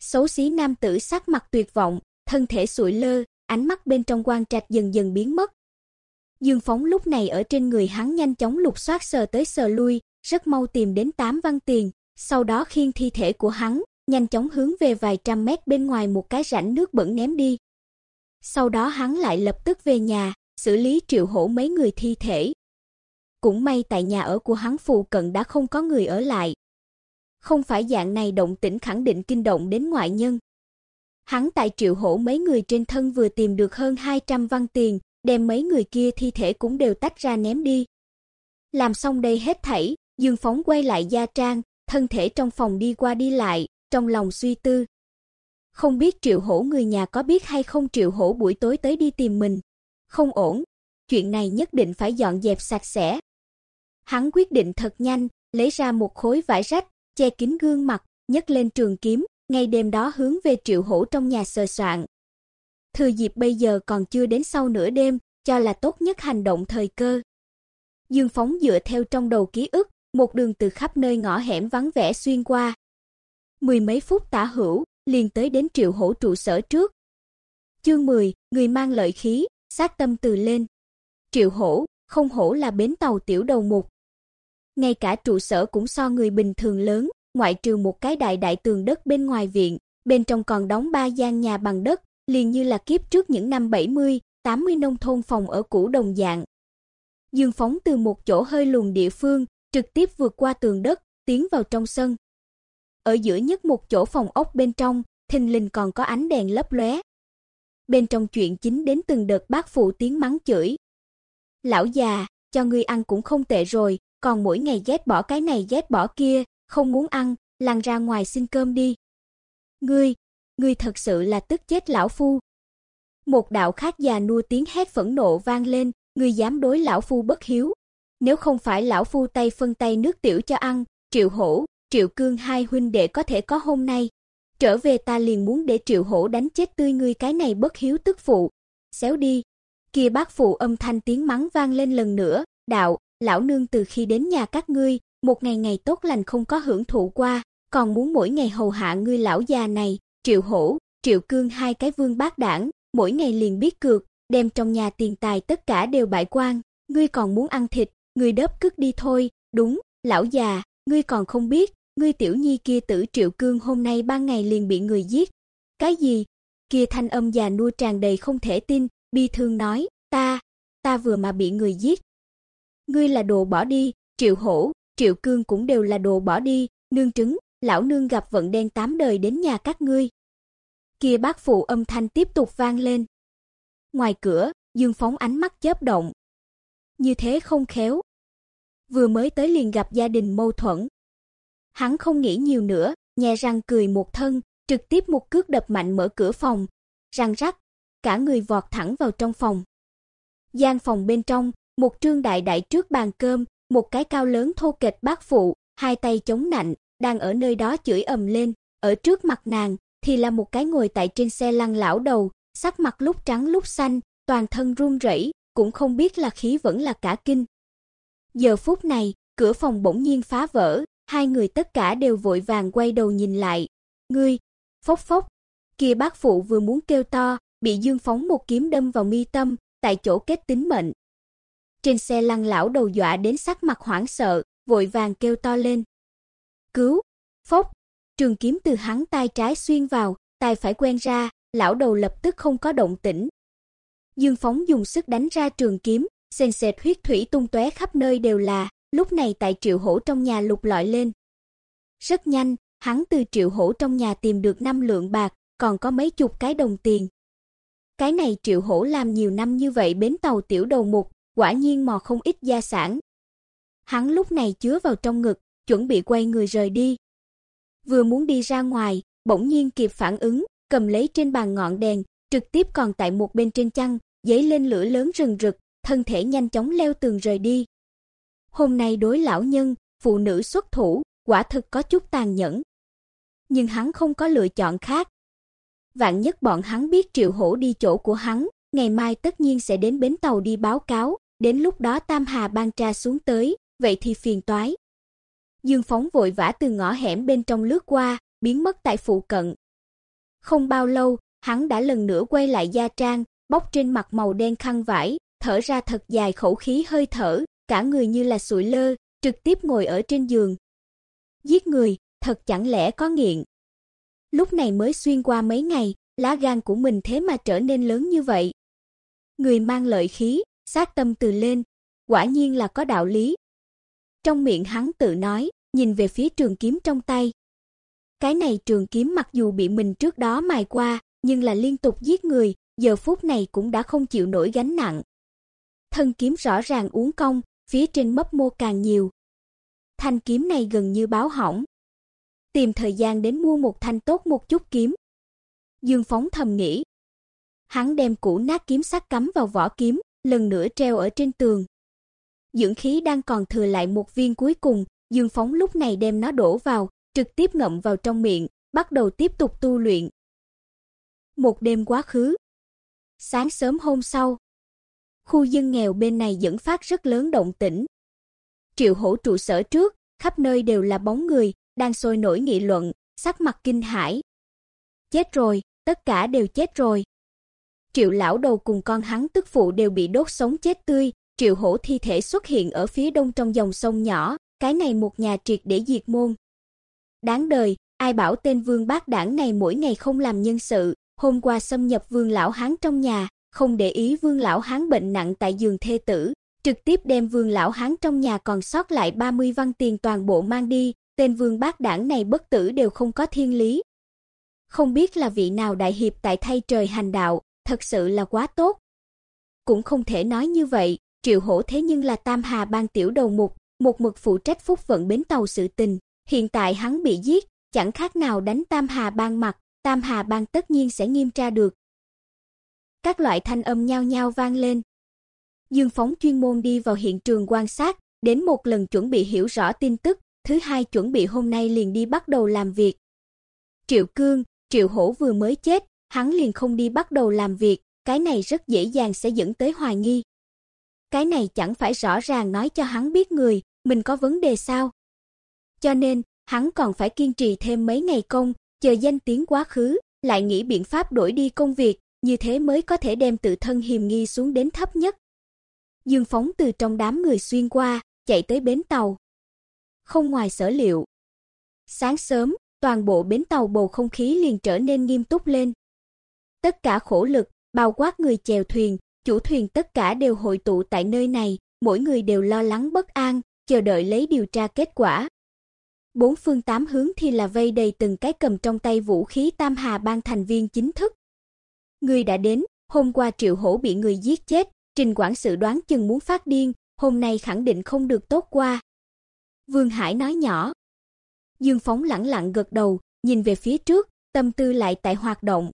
Xấu xí nam tử sắc mặt tuyệt vọng, thân thể sụi lơ, ánh mắt bên trong quang trạch dần dần biến mất. Dương Phóng lúc này ở trên người hắn nhanh chóng lục soát sờ tới sờ lui, rất mau tìm đến tám văn tiền, sau đó khiêng thi thể của hắn, nhanh chóng hướng về vài trăm mét bên ngoài một cái rãnh nước bẩn ném đi. Sau đó hắn lại lập tức về nhà, xử lý triệu hổ mấy người thi thể. Cũng may tại nhà ở của hắn phụ cận đã không có người ở lại. Không phải dạng này động tĩnh khẳng định kinh động đến ngoại nhân. Hắn tại triệu hổ mấy người trên thân vừa tìm được hơn 200 văn tiền, đem mấy người kia thi thể cũng đều tách ra ném đi. Làm xong đây hết thảy, Dương Phóng quay lại gia trang, thân thể trong phòng đi qua đi lại, trong lòng suy tư. Không biết Triệu Hổ người nhà có biết hay không Triệu Hổ buổi tối tới đi tìm mình. Không ổn, chuyện này nhất định phải dọn dẹp sạch sẽ. Hắn quyết định thật nhanh, lấy ra một khối vải rách, che kín gương mặt, nhấc lên trường kiếm, ngay đêm đó hướng về Triệu Hổ trong nhà sờ soạn. Thừa dịp bây giờ còn chưa đến sau nửa đêm, cho là tốt nhất hành động thời cơ. Dương Phóng dựa theo trong đầu ký ức, một đường từ khắp nơi ngõ hẻm vắng vẻ xuyên qua. Mười mấy phút tả hữu, liền tới đến Triệu Hổ trụ sở trước. Chương 10, người mang lợi khí, sát tâm từ lên. Triệu Hổ, không hổ là bến tàu tiểu đầu mục. Ngay cả trụ sở cũng so người bình thường lớn, ngoại trừ một cái đại đại tường đất bên ngoài viện, bên trong còn đóng ba gian nhà bằng đất, liền như là kiếp trước những năm 70, 80 nông thôn phòng ở cũ đồng dạng. Dương phóng từ một chỗ hơi lùn địa phương, trực tiếp vượt qua tường đất, tiến vào trong sân. Ở giữa nhất một chỗ phòng ốc bên trong, thình lình còn có ánh đèn lấp lóe. Bên trong chuyện chính đến từng đợt bác phụ tiếng mắng chửi. Lão già, cho ngươi ăn cũng không tệ rồi, còn mỗi ngày ghét bỏ cái này ghét bỏ kia, không muốn ăn, lăn ra ngoài xin cơm đi. Ngươi, ngươi thật sự là tức chết lão phu. Một đạo khác già nua tiếng hét phẫn nộ vang lên, ngươi dám đối lão phu bất hiếu. Nếu không phải lão phu tay phân tay nước tiểu cho ăn, Triệu Hổ, Triệu Cương hai huynh đệ có thể có hôm nay. Trở về ta liền muốn để Triệu Hổ đánh chết tươi ngươi cái này bất hiếu tức phụ. Xéo đi. Kia bác phụ âm thanh tiếng mắng vang lên lần nữa, đạo, lão nương từ khi đến nhà các ngươi, một ngày ngày tốt lành không có hưởng thụ qua, còn muốn mỗi ngày hầu hạ ngươi lão già này, Triệu Hổ, Triệu Cương hai cái vương bác đảng, mỗi ngày liền biết cược, đem trong nhà tiền tài tất cả đều bại quan, ngươi còn muốn ăn thịt, ngươi đớp cứt đi thôi, đúng, lão già, ngươi còn không biết, ngươi tiểu nhi kia tử Triệu Cương hôm nay ban ngày liền bị người giết. Cái gì? Kia thanh âm già nua tràn đầy không thể tin, bi thương nói, ta, ta vừa mà bị người giết. Ngươi là đồ bỏ đi, Triệu Hổ, Triệu Cương cũng đều là đồ bỏ đi, nương trứng, lão nương gặp vận đen tám đời đến nhà các ngươi. Kia bác phụ âm thanh tiếp tục vang lên. Ngoài cửa, Dương Phóng ánh mắt chớp động. Như thế không khéo. Vừa mới tới liền gặp gia đình mâu thuẫn. Hắn không nghĩ nhiều nữa, nhè răng cười một thân, trực tiếp một cước đập mạnh mở cửa phòng, răng rắc, cả người vọt thẳng vào trong phòng. Gian phòng bên trong, một trương đại đại trước bàn cơm, một cái cao lớn thô kệch bác phụ, hai tay chống nạnh, đang ở nơi đó chửi ầm lên, ở trước mặt nàng thì là một cái ngồi tại trên xe lăn lão đầu, sắc mặt lúc trắng lúc xanh, toàn thân run rẩy, cũng không biết là khí vẫn là cả kinh. Giờ phút này, cửa phòng bỗng nhiên phá vỡ, hai người tất cả đều vội vàng quay đầu nhìn lại. "Ngươi!" Phốc phốc. Kia bác phụ vừa muốn kêu to, bị Dương phóng một kiếm đâm vào mi tâm, tại chỗ kết tính mệnh. Trên xe lăn lão đầu dọa đến sắc mặt hoảng sợ, vội vàng kêu to lên. "Cứu!" Phốc. Trường kiếm từ hắn tay trái xuyên vào, tay phải quen ra, lão đầu lập tức không có động tĩnh. Dương Phóng dùng sức đánh ra trường kiếm, sền sệt huyết thủy tung tóe khắp nơi đều là, lúc này tại Triệu Hổ trong nhà lục lọi lên. Rất nhanh, hắn từ Triệu Hổ trong nhà tìm được năm lượng bạc, còn có mấy chục cái đồng tiền. Cái này Triệu Hổ làm nhiều năm như vậy bến tàu tiểu đầu mục, quả nhiên mò không ít gia sản. Hắn lúc này chứa vào trong ngực, chuẩn bị quay người rời đi. Vừa muốn đi ra ngoài, bỗng nhiên kịp phản ứng, cầm lấy trên bàn ngọn đèn, trực tiếp còn tại một bên trên chăn, giấy lên lửa lớn rừng rực, thân thể nhanh chóng leo tường rời đi. Hôm nay đối lão nhân, phụ nữ xuất thủ, quả thực có chút tàn nhẫn. Nhưng hắn không có lựa chọn khác. Vạn nhất bọn hắn biết Triệu Hổ đi chỗ của hắn, ngày mai tất nhiên sẽ đến bến tàu đi báo cáo, đến lúc đó Tam Hà ban tra xuống tới, vậy thì phiền toái. Dương Phóng vội vã từ ngõ hẻm bên trong lướt qua, biến mất tại phụ cận. Không bao lâu, hắn đã lần nữa quay lại gia trang, bóc trên mặt màu đen khăn vải, thở ra thật dài khẩu khí hơi thở, cả người như là sụi lơ, trực tiếp ngồi ở trên giường. Giết người, thật chẳng lẽ có nghiện. Lúc này mới xuyên qua mấy ngày, lá gan của mình thế mà trở nên lớn như vậy. Người mang lợi khí, sát tâm từ lên, quả nhiên là có đạo lý. Trong miệng hắn tự nói, nhìn về phía trường kiếm trong tay. Cái này trường kiếm mặc dù bị mình trước đó mài qua, nhưng là liên tục giết người, giờ phút này cũng đã không chịu nổi gánh nặng. Thân kiếm rõ ràng uốn cong, phía trên mấp mô càng nhiều. Thanh kiếm này gần như báo hỏng. Tìm thời gian đến mua một thanh tốt một chút kiếm. Dương Phóng thầm nghĩ. Hắn đem củ nát kiếm sắt cắm vào vỏ kiếm, lần nữa treo ở trên tường. Dưỡng khí đang còn thừa lại một viên cuối cùng, Dương Phóng lúc này đem nó đổ vào, trực tiếp ngậm vào trong miệng, bắt đầu tiếp tục tu luyện. Một đêm quá khứ. Sáng sớm hôm sau, khu dân nghèo bên này dẫn phát rất lớn động tĩnh. Triệu Hổ trụ sở trước, khắp nơi đều là bóng người, đang sôi nổi nghị luận, sắc mặt kinh hãi. Chết rồi, tất cả đều chết rồi. Triệu lão đầu cùng con hắn tức phụ đều bị đốt sống chết tươi, Triệu Hổ thi thể xuất hiện ở phía đông trong dòng sông nhỏ, cái này một nhà triệt để diệt môn. Đáng đời, ai bảo tên Vương Bác Đảng này mỗi ngày không làm nhân sự, hôm qua xâm nhập Vương lão hán trong nhà, không để ý Vương lão hán bệnh nặng tại giường thê tử, trực tiếp đem Vương lão hán trong nhà còn sót lại 30 văn tiền toàn bộ mang đi, tên Vương Bác Đảng này bất tử đều không có thiên lý. Không biết là vị nào đại hiệp tại thay trời hành đạo, thật sự là quá tốt. Cũng không thể nói như vậy, Triệu Hổ thế nhưng là Tam Hà bang tiểu đầu mục, một mực phụ trách phúc vận bến tàu sự tình, hiện tại hắn bị giết, chẳng khác nào đánh Tam Hà bang mặt, Tam Hà bang tất nhiên sẽ nghiêm tra được. Các loại thanh âm nhao nhao vang lên. Dương Phóng chuyên môn đi vào hiện trường quan sát, đến một lần chuẩn bị hiểu rõ tin tức, thứ hai chuẩn bị hôm nay liền đi bắt đầu làm việc. Triệu Cương, Triệu Hổ vừa mới chết, hắn liền không đi bắt đầu làm việc, cái này rất dễ dàng sẽ dẫn tới hoài nghi. Cái này chẳng phải rõ ràng nói cho hắn biết người, mình có vấn đề sao? Cho nên, hắn còn phải kiên trì thêm mấy ngày công, chờ danh tiếng quá khứ, lại nghĩ biện pháp đổi đi công việc, như thế mới có thể đem tự thân hiềm nghi xuống đến thấp nhất. Dương Phóng từ trong đám người xuyên qua, chạy tới bến tàu. Không ngoài sở liệu. Sáng sớm, toàn bộ bến tàu bầu không khí liền trở nên nghiêm túc lên. Tất cả khổ lực, bao quát người chèo thuyền, chủ thuyền tất cả đều hội tụ tại nơi này, mỗi người đều lo lắng bất an, chờ đợi lấy điều tra kết quả. Bốn phương tám hướng thì là vây đầy từng cái cầm trong tay vũ khí Tam Hà ban thành viên chính thức. Người đã đến, hôm qua Triệu Hổ bị người giết chết, Trình quản sự đoán chừng muốn phát điên, hôm nay khẳng định không được tốt qua. Vương Hải nói nhỏ. Dương Phóng lẳng lặng gật đầu, nhìn về phía trước, tâm tư lại tại hoạt động.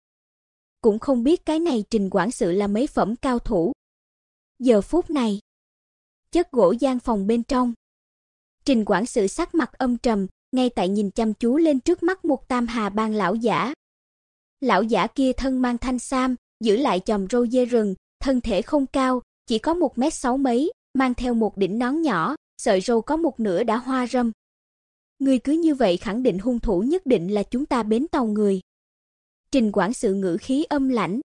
Cũng không biết cái này Trình quản sự là mấy phẩm cao thủ. Giờ phút này, chất gỗ gian phòng bên trong. Trình quản sự sắc mặt âm trầm, ngay tại nhìn chăm chú lên trước mắt một Tam Hà Bang lão giả. Lão giả kia thân mang thanh sam, giữ lại chòm râu dê rừng, thân thể không cao, chỉ có một mét sáu mấy, mang theo một đỉnh nón nhỏ, sợi râu có một nửa đã hoa râm. Ngươi cứ như vậy khẳng định hung thủ nhất định là chúng ta bến tàu người. Trình quản sự ngữ khí âm lãnh.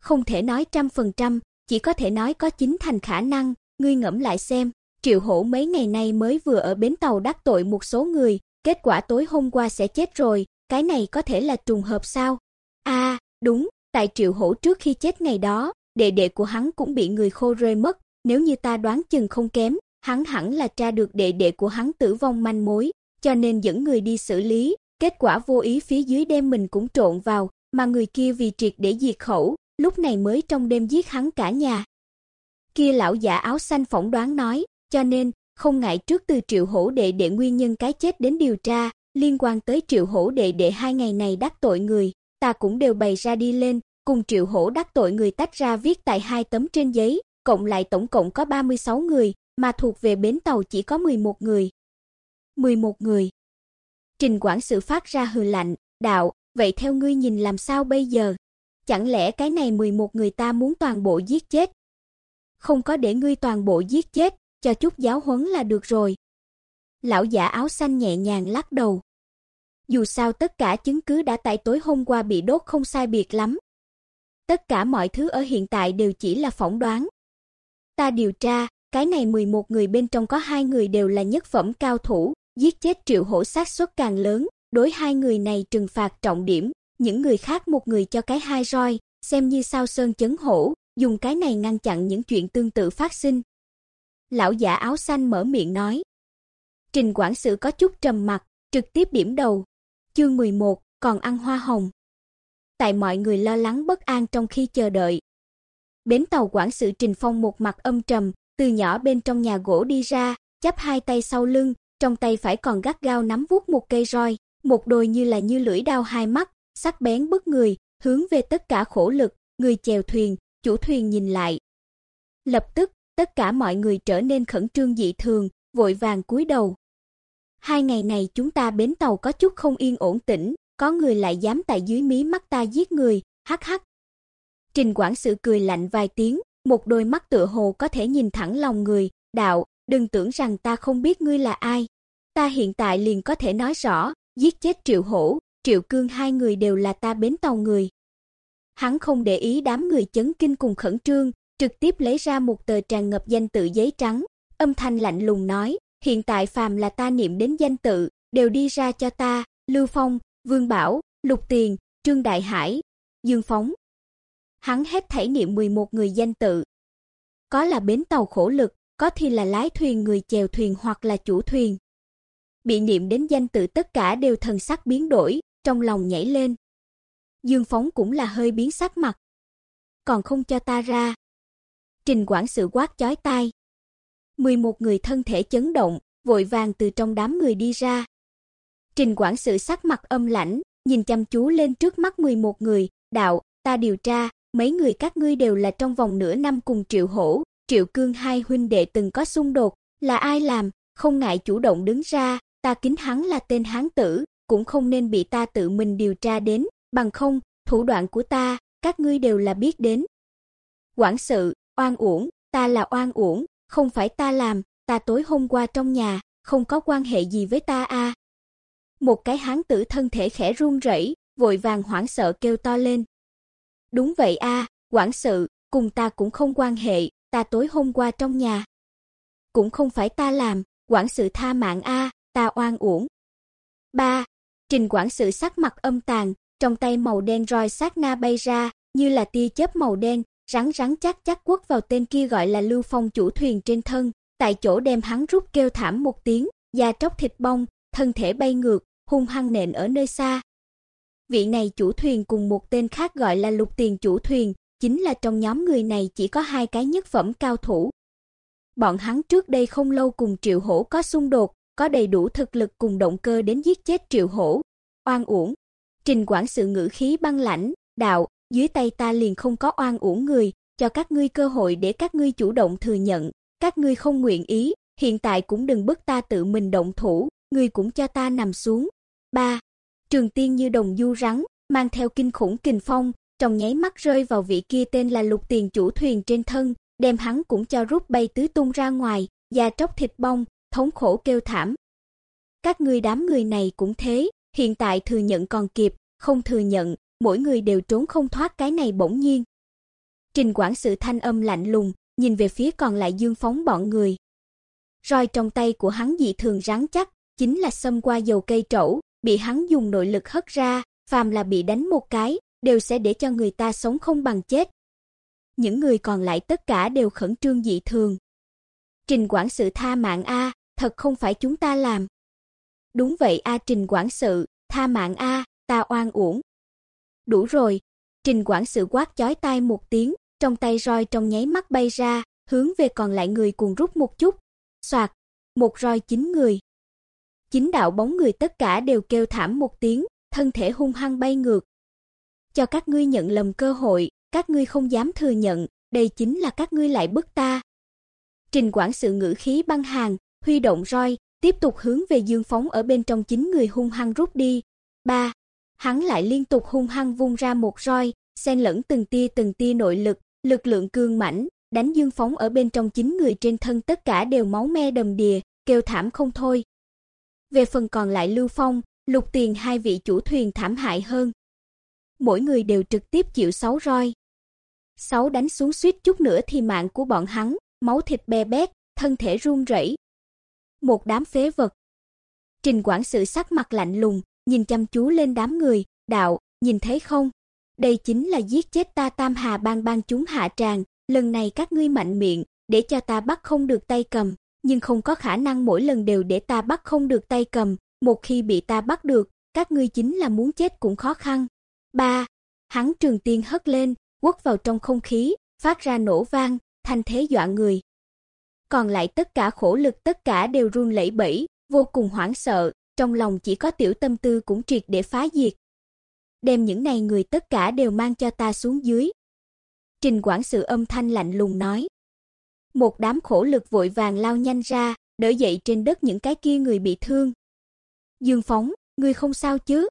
Không thể nói trăm phần trăm, chỉ có thể nói có chính thành khả năng, ngươi ngẫm lại xem, Triệu Hổ mấy ngày nay mới vừa ở bến tàu đắc tội một số người, kết quả tối hôm qua sẽ chết rồi, cái này có thể là trùng hợp sao? A, à, đúng, tại Triệu Hổ trước khi chết ngày đó, đệ đệ của hắn cũng bị người khô rơi mất, nếu như ta đoán chừng không kém, hắn hẳn là tra được đệ đệ của hắn tử vong manh mối, cho nên dẫn người đi xử lý, kết quả vô ý phía dưới đem mình cũng trộn vào, mà người kia vì triệt để diệt khẩu, lúc này mới trong đêm giết hắn cả nhà. Kia lão giả áo xanh phỏng đoán nói, cho nên không ngại trước từ Triệu Hổ đệ đệ nguyên nhân cái chết đến điều tra, liên quan tới Triệu Hổ đệ đệ hai ngày này đắc tội người, ta cũng đều bày ra đi lên, cùng Triệu Hổ đắc tội người tách ra viết tại hai tấm trên giấy, cộng lại tổng cộng có 36 người, mà thuộc về bến tàu chỉ có 11 người. 11 người. Trình quản sự phát ra hừ lạnh, đạo, vậy theo ngươi nhìn làm sao bây giờ? Chẳng lẽ cái này 11 người ta muốn toàn bộ giết chết? Không có để ngươi toàn bộ giết chết, cho chút giáo huấn là được rồi. Lão giả áo xanh nhẹ nhàng lắc đầu. Dù sao tất cả chứng cứ đã tại tối hôm qua bị đốt không sai biệt lắm. Tất cả mọi thứ ở hiện tại đều chỉ là phỏng đoán. Ta điều tra, cái này 11 người bên trong có hai người đều là nhất phẩm cao thủ, giết chết Triệu Hổ xác suất càng lớn, đối hai người này trừng phạt trọng điểm, những người khác một người cho cái hai roi, xem như sao sơn chấn hổ, dùng cái này ngăn chặn những chuyện tương tự phát sinh. Lão giả áo xanh mở miệng nói. Trình quản sự có chút trầm mặt, trực tiếp điểm đầu. Chương 11, còn ăn hoa hồng. Tại mọi người lo lắng bất an trong khi chờ đợi. Bến tàu quản sự Trình Phong một mặt âm trầm, từ nhỏ bên trong nhà gỗ đi ra, chắp hai tay sau lưng, trong tay phải còn gắt gao nắm vuốt một cây roi, một đôi như là như lưỡi đao hai mắt, sắc bén bức người, hướng về tất cả khổ lực, người chèo thuyền, chủ thuyền nhìn lại. Lập tức, tất cả mọi người trở nên khẩn trương dị thường, vội vàng cúi đầu. Hai ngày này chúng ta bến tàu có chút không yên ổn tĩnh, có người lại dám tại dưới mí mắt ta giết người, hắc hắc. Trình quản sự cười lạnh vài tiếng, một đôi mắt tựa hồ có thể nhìn thẳng lòng người, đạo, đừng tưởng rằng ta không biết ngươi là ai. Ta hiện tại liền có thể nói rõ, giết chết Triệu Hổ, Triệu Cương hai người đều là ta bến tàu người. Hắn không để ý đám người chấn kinh cùng khẩn trương, trực tiếp lấy ra một tờ tràn ngập danh tự giấy trắng, âm thanh lạnh lùng nói, hiện tại phàm là ta niệm đến danh tự, đều đi ra cho ta, Lưu Phong, Vương Bảo, Lục Tiền, Trương Đại Hải, Dương Phóng. Hắn hết thảy niệm 11 người danh tự. Có là bến tàu khổ lực, có thì là lái thuyền người chèo thuyền hoặc là chủ thuyền. Bị niệm đến danh tự tất cả đều thần sắc biến đổi, trong lòng nhảy lên. Dương Phóng cũng là hơi biến sắc mặt. Còn không cho ta ra. Trình quản sự quát chói tai. 11 người thân thể chấn động, vội vàng từ trong đám người đi ra. Trình quản sự sắc mặt âm lãnh, nhìn chăm chú lên trước mắt 11 người, đạo, ta điều tra, mấy người các ngươi đều là trong vòng nửa năm cùng Triệu Hổ, Triệu Cương hai huynh đệ từng có xung đột, là ai làm, không ngại chủ động đứng ra, ta kính hắn là tên hán tử, cũng không nên bị ta tự mình điều tra đến, bằng không, thủ đoạn của ta, các ngươi đều là biết đến. Quản sự, oan uổng, ta là oan uổng, không phải ta làm, ta tối hôm qua trong nhà, không có quan hệ gì với ta a. Một cái hán tử thân thể khẽ run rẩy, vội vàng hoảng sợ kêu to lên. Đúng vậy a, quản sự, cùng ta cũng không quan hệ, ta tối hôm qua trong nhà. Cũng không phải ta làm, quản sự tha mạng a, ta oan uổng. Ba, Trình quản sự sắc mặt âm tàn, trong tay màu đen roi sát na bay ra, như là tia chớp màu đen, rắn rắn chắc chắc quất vào tên kia gọi là Lưu Phong chủ thuyền trên thân, tại chỗ đem hắn rút kêu thảm một tiếng, da tróc thịt bong, thân thể bay ngược, hung hăng nện ở nơi xa. Vị này chủ thuyền cùng một tên khác gọi là Lục Tiền chủ thuyền, chính là trong nhóm người này chỉ có hai cái nhất phẩm cao thủ. Bọn hắn trước đây không lâu cùng Triệu Hổ có xung đột, có đầy đủ thực lực cùng động cơ đến giết chết Triệu Hổ. Oan uổng. Trình quản sự ngữ khí băng lãnh, đạo, dưới tay ta liền không có oan uổng người, cho các ngươi cơ hội để các ngươi chủ động thừa nhận, các ngươi không nguyện ý, hiện tại cũng đừng bức ta tự mình động thủ, ngươi cũng cho ta nằm xuống. 3. Trường Tiên như đồng du rắn, mang theo kinh khủng kình phong, trong nháy mắt rơi vào vị kia tên là Lục Tiền chủ thuyền trên thân, đem hắn cũng cho rút bay tứ tung ra ngoài, da tróc thịt bong, thống khổ kêu thảm. Các ngươi đám người này cũng thế, hiện tại thừa nhận còn kịp, không thừa nhận, mỗi người đều trốn không thoát cái này bỗng nhiên. Trình quản sự thanh âm lạnh lùng, nhìn về phía còn lại Dương Phóng bọn người. Roi trong tay của hắn dị thường rắn chắc, chính là xâm qua dầu cây trổ bị hắn dùng nội lực hất ra, phàm là bị đánh một cái, đều sẽ để cho người ta sống không bằng chết. Những người còn lại tất cả đều khẩn trương dị thường. Trình quản sự tha mạng a, thật không phải chúng ta làm. Đúng vậy a Trình quản sự, tha mạng a, ta oan uổng. Đủ rồi. Trình quản sự quát chói tai một tiếng, trong tay roi trong nháy mắt bay ra, hướng về còn lại người cuồng rút một chút. Soạt, một roi chín người. Chính đạo bóng người tất cả đều kêu thảm một tiếng, thân thể hung hăng bay ngược. Cho các ngươi nhận lầm cơ hội, các ngươi không dám thừa nhận, đây chính là các ngươi lại bức ta. Trình quản sự ngữ khí băng hàng, huy động roi, tiếp tục hướng về Dương Phóng ở bên trong chính người hung hăng rút đi. Ba, hắn lại liên tục hung hăng vung ra một roi, xen lẫn từng tia từng tia nội lực, lực lượng cương mãnh, đánh Dương Phóng ở bên trong chính người trên thân tất cả đều máu me đầm đìa, kêu thảm không thôi. Về phần còn lại Lưu Phong, Lục Tiền hai vị chủ thuyền thảm hại hơn. Mỗi người đều trực tiếp chịu sáu roi. Sáu đánh xuống suýt chút nữa thì mạng của bọn hắn, máu thịt bè bét, thân thể run rẩy. Một đám phế vật. Trình quản sự sắc mặt lạnh lùng, nhìn chăm chú lên đám người, đạo, nhìn thấy không? Đây chính là giết chết ta Tam Hà bang bang chúng hạ tràng, lần này các ngươi mạnh miệng, để cho ta bắt không được tay cầm, nhưng không có khả năng mỗi lần đều để ta bắt không được tay cầm, một khi bị ta bắt được, các ngươi chính là muốn chết cũng khó khăn. Ba, hắn trường tiên hất lên, quất vào trong không khí, phát ra nổ vang, thanh thế dọa người. Còn lại tất cả khổ lực tất cả đều run lẩy bẩy, vô cùng hoảng sợ, trong lòng chỉ có tiểu tâm tư cũng triệt để phá diệt. Đem những này người tất cả đều mang cho ta xuống dưới. Trình quản sự âm thanh lạnh lùng nói. Một đám khổ lực vội vàng lao nhanh ra, đỡ dậy trên đất những cái kia người bị thương. Dương Phóng, ngươi không sao chứ?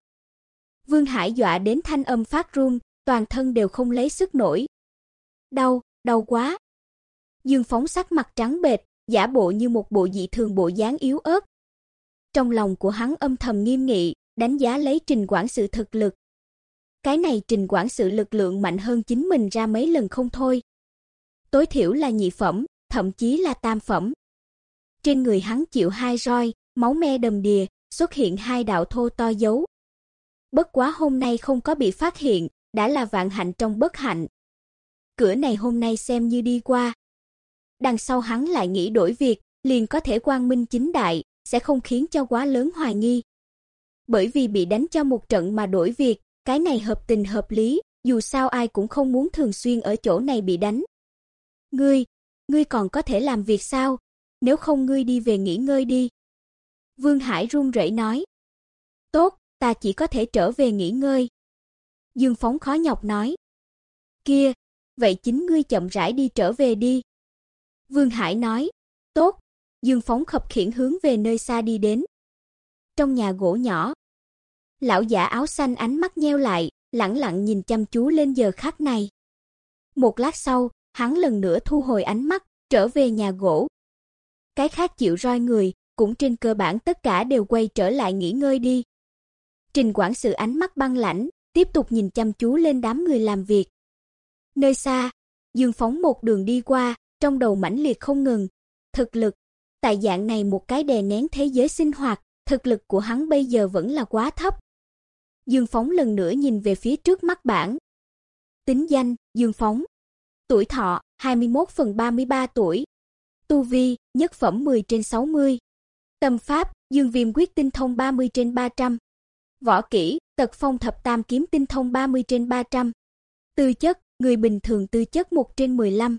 Vương Hải dọa đến thanh âm phát run, toàn thân đều không lấy sức nổi. Đau, đau quá. Dương Phóng sắc mặt trắng bệch, giả bộ như một bộ dị thường bộ dáng yếu ớt. Trong lòng của hắn âm thầm nghiêm nghị, đánh giá lấy Trình quản sự thực lực. Cái này Trình quản sự lực lượng mạnh hơn chính mình ra mấy lần không thôi. Tối thiểu là nhị phẩm, thậm chí là tam phẩm. Trên người hắn chịu hai roi, máu me đầm đìa, xuất hiện hai đạo thô to dấu. Bất quá hôm nay không có bị phát hiện, đã là vạn hạnh trong bất hạnh. Cửa này hôm nay xem như đi qua. Đằng sau hắn lại nghĩ đổi việc, liền có thể quang minh chính đại, sẽ không khiến cho quá lớn hoài nghi. Bởi vì bị đánh cho một trận mà đổi việc, cái này hợp tình hợp lý, dù sao ai cũng không muốn thường xuyên ở chỗ này bị đánh. Ngươi, ngươi còn có thể làm việc sao? Nếu không ngươi đi về nghỉ ngơi đi. Vương Hải run rẩy nói. Tốt, ta chỉ có thể trở về nghỉ ngơi. Dương Phóng khó nhọc nói. Kia, vậy chính ngươi chậm rãi đi trở về đi. Vương Hải nói. Tốt. Dương Phóng khập khiễng hướng về nơi xa đi đến. Trong nhà gỗ nhỏ, lão giả áo xanh ánh mắt nheo lại, lẳng lặng nhìn chăm chú lên giờ khắc này. Một lát sau, hắn lần nữa thu hồi ánh mắt, trở về nhà gỗ. Cái khác chịu roi người, cũng trên cơ bản tất cả đều quay trở lại nghỉ ngơi đi. Trình quản sự ánh mắt băng lãnh, tiếp tục nhìn chăm chú lên đám người làm việc. Nơi xa, Dương phóng một đường đi qua, trong đầu mãnh liệt không ngừng. Thực lực, tại dạng này một cái đè nén thế giới sinh hoạt, thực lực của hắn bây giờ vẫn là quá thấp. Dương Phóng lần nữa nhìn về phía trước mắt bảng. Tính danh: Dương Phóng. Tuổi thọ: 21 phần 33 tuổi. Tu vi: nhất phẩm 10 trên 60. Tâm pháp: Dương Viêm quyết tinh thông 30 trên 300. Võ kỹ: Tật phong thập tam kiếm tinh thông 30 trên 300. Tư chất: Người bình thường tư chất 1 trên 15.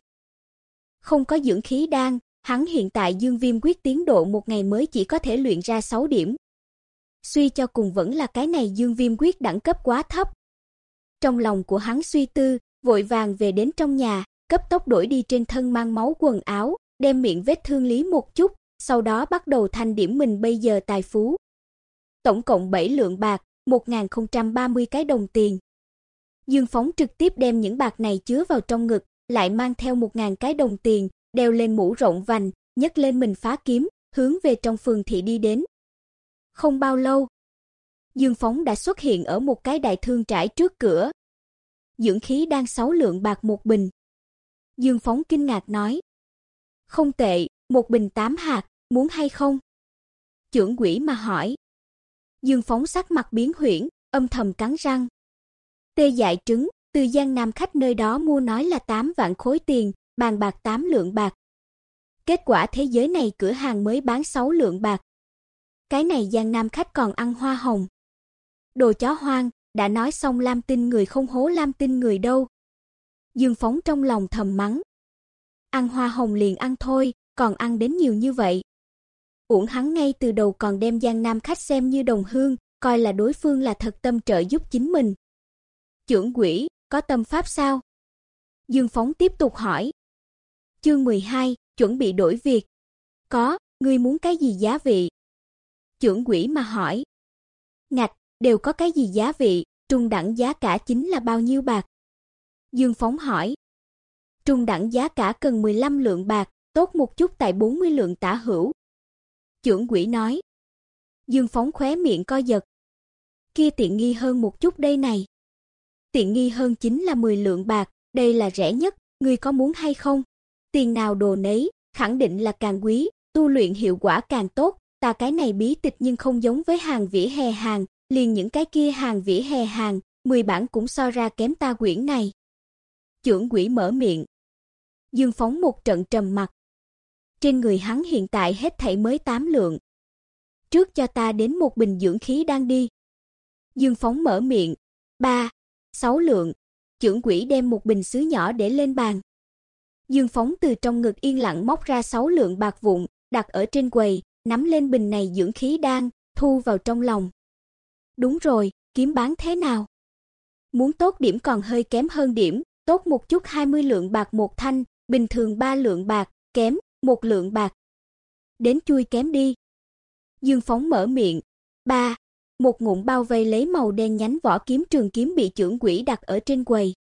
Không có dưỡng khí đan, hắn hiện tại Dương Viêm quyết tiến độ một ngày mới chỉ có thể luyện ra 6 điểm. Suy cho cùng vẫn là cái này Dương Viêm quyết đẳng cấp quá thấp. Trong lòng của hắn suy tư, vội vàng về đến trong nhà, cấp tốc đổi đi trên thân mang máu quần áo, đem miệng vết thương lý một chút, sau đó bắt đầu thanh điểm mình bây giờ tài phú. Tổng cộng 7 lượng bạc, 1030 cái đồng tiền. Dương Phóng trực tiếp đem những bạc này chứa vào trong ngực, lại mang theo 1000 cái đồng tiền, đeo lên mũ rộng vành, nhấc lên mình phá kiếm, hướng về trong phường thị đi đến. Không bao lâu, Dương Phóng đã xuất hiện ở một cái đại thương trải trước cửa. Dưỡng khí đang 6 lượng bạc một bình. Dương Phóng kinh ngạc nói: "Không tệ, một bình 8 hạt, muốn hay không?" Trưởng quỷ mà hỏi. Dương Phóng sắc mặt biến huyễn, âm thầm cắn răng. Tê dại trứng, từ Giang Nam khách nơi đó mua nói là 8 vạn khối tiền, bàn bạc 8 lượng bạc. kết quả thế giới này cửa hàng mới bán 6 lượng bạc. Cái này Giang Nam khách còn ăn hoa hồng. Đồ chó hoang, đã nói xong Lam Tinh người không hố Lam Tinh người đâu. Dương Phóng trong lòng thầm mắng. Ăn hoa hồng liền ăn thôi, còn ăn đến nhiều như vậy. Uổng hắn ngay từ đầu còn đem Giang Nam khách xem như đồng hương, coi là đối phương là thật tâm trợ giúp chính mình. Chưởng quỷ, có tâm pháp sao? Dương Phóng tiếp tục hỏi. Chương 12, chuẩn bị đổi việc. Có, ngươi muốn cái gì giá vị? Trưởng quỷ mà hỏi. Ngạch, đều có cái gì giá vị, trung đẳng giá cả chính là bao nhiêu bạc? Dương Phóng hỏi. Trung đẳng giá cả cần 15 lượng bạc, tốt một chút tại 40 lượng tả hữu. Trưởng quỷ nói. Dương Phóng khóe miệng co giật. Kia tiện nghi hơn một chút đây này. Tiện nghi hơn chính là 10 lượng bạc, đây là rẻ nhất, ngươi có muốn hay không? Tiền nào đồ nấy, khẳng định là càng quý, tu luyện hiệu quả càng tốt, ta cái này bí tịch nhưng không giống với hàng vỉa hè hàng, liền những cái kia hàng vỉa hè hàng, 10 bản cũng so ra kém ta quyển này. trưởng quỷ mở miệng. Dương phóng một trận trầm mặt. Trên người hắn hiện tại hết thảy mới 8 lượng. Trước cho ta đến một bình dưỡng khí đang đi. Dương phóng mở miệng. 3, 6 lượng. trưởng quỷ đem một bình sứ nhỏ để lên bàn. Dương phóng từ trong ngực yên lặng móc ra 6 lượng bạc vụn, đặt ở trên quầy, nắm lên bình này dưỡng khí đan, thu vào trong lòng. Đúng rồi, kiếm bán thế nào? Muốn tốt điểm còn hơi kém hơn điểm, tốt một chút 20 lượng bạc một thanh, bình thường 3 lượng bạc, kém, một lượng bạc. Đến chui kém đi. Dương Phóng mở miệng. Ba, một ngụm bao vây lấy màu đen nhánh vỏ kiếm trường kiếm bị trưởng quỷ đặt ở trên quầy.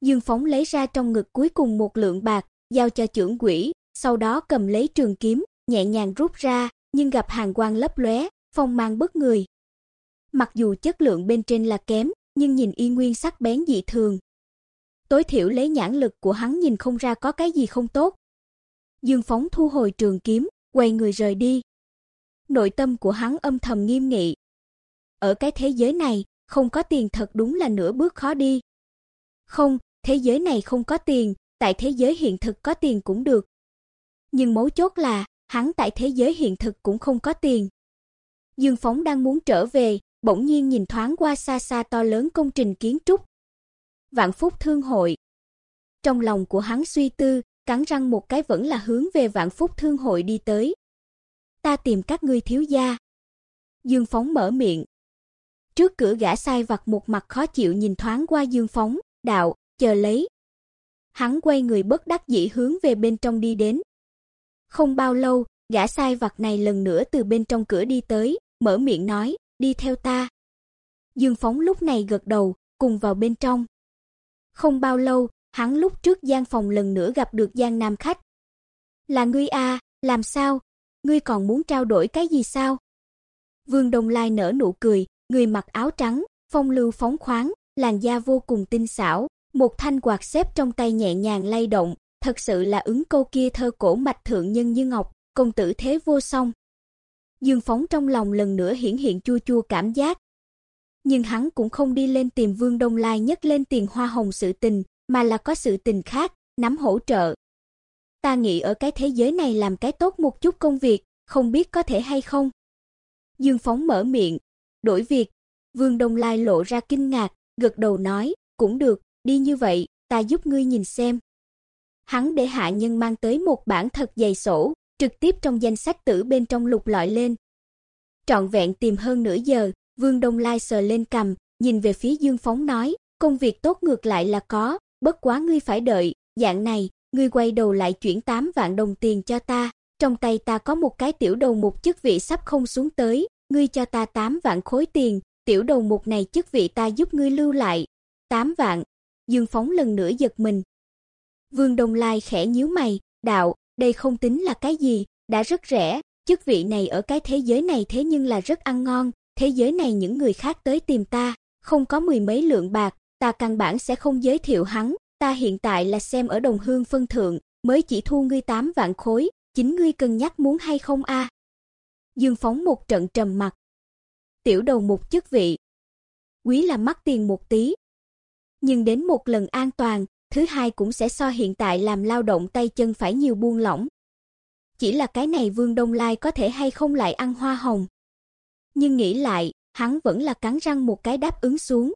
Dương Phóng lấy ra trong ngực cuối cùng một lượng bạc, giao cho trưởng quỷ, sau đó cầm lấy trường kiếm, nhẹ nhàng rút ra, nhưng gặp hàng quang lấp lóe, phong mang bất người. Mặc dù chất lượng bên trên là kém, nhưng nhìn y nguyên sắc bén dị thường. Tối thiểu lấy nhãn lực của hắn nhìn không ra có cái gì không tốt. Dương Phóng thu hồi trường kiếm, quay người rời đi. Nội tâm của hắn âm thầm nghiêm nghị. Ở cái thế giới này, không có tiền thật đúng là nửa bước khó đi. Không, thế giới này không có tiền, tại thế giới hiện thực có tiền cũng được. Nhưng mấu chốt là, hắn tại thế giới hiện thực cũng không có tiền. Dương Phóng đang muốn trở về, bỗng nhiên nhìn thoáng qua xa xa to lớn công trình kiến trúc. Vạn Phúc Thương hội. Trong lòng của hắn suy tư, cắn răng một cái vẫn là hướng về Vạn Phúc Thương hội đi tới. Ta tìm các ngươi thiếu gia. Dương Phóng mở miệng. Trước cửa gã sai vặt một mặt khó chịu nhìn thoáng qua Dương Phóng, đạo, chờ lấy. Hắn quay người bất đắc dĩ hướng về bên trong đi đến. Không bao lâu, gã sai vặt này lần nữa từ bên trong cửa đi tới, mở miệng nói, đi theo ta. Dương Phóng lúc này gật đầu, cùng vào bên trong. Không bao lâu, hắn lúc trước gian phòng lần nữa gặp được Giang Nam khách. Là ngươi a, à, làm sao? Ngươi còn muốn trao đổi cái gì sao? Vương Đông Lai nở nụ cười, người mặc áo trắng, phong lưu phóng khoáng, làn da vô cùng tinh xảo, một thanh quạt xếp trong tay nhẹ nhàng lay động, thật sự là ứng câu kia thơ cổ mạch thượng nhân như ngọc, công tử thế vô song. Dương Phóng trong lòng lần nữa hiển hiện chua chua cảm giác. Nhưng hắn cũng không đi lên tìm Vương Đông Lai nhất lên tiền hoa hồng sự tình, mà là có sự tình khác, nắm hỗ trợ. Ta nghĩ ở cái thế giới này làm cái tốt một chút công việc, không biết có thể hay không. Dương Phóng mở miệng, đổi việc. Vương Đông Lai lộ ra kinh ngạc, gật đầu nói, cũng được, đi như vậy, ta giúp ngươi nhìn xem. Hắn để hạ nhân mang tới một bản thật dày sổ, trực tiếp trong danh sách tử bên trong lục lọi lên. Trọn vẹn tìm hơn nửa giờ, Vương Đông Lai sờ lên cầm, nhìn về phía Dương Phóng nói, công việc tốt ngược lại là có, bất quá ngươi phải đợi, dạng này, ngươi quay đầu lại chuyển 8 vạn đồng tiền cho ta, trong tay ta có một cái tiểu đầu mục chức vị sắp không xuống tới, ngươi cho ta 8 vạn khối tiền, tiểu đầu mục này chức vị ta giúp ngươi lưu lại. 8 vạn. Dương Phóng lần nữa giật mình. Vương Đông Lai khẽ nhíu mày, đạo, đây không tính là cái gì, đã rất rẻ, chức vị này ở cái thế giới này thế nhưng là rất ăn ngon, thế giới này những người khác tới tìm ta, không có mười mấy lượng bạc, ta căn bản sẽ không giới thiệu hắn, ta hiện tại là xem ở đồng hương phân thượng, mới chỉ thu ngươi 8 vạn khối, chính ngươi cân nhắc muốn hay không a? Dương Phóng một trận trầm mặt. Tiểu đầu một chức vị. Quý là mắc tiền một tí. Nhưng đến một lần an toàn, thứ hai cũng sẽ so hiện tại làm lao động tay chân phải nhiều buông lỏng. chỉ là cái này Vương Đông Lai có thể hay không lại ăn hoa hồng. Nhưng nghĩ lại, hắn vẫn là cắn răng một cái đáp ứng xuống.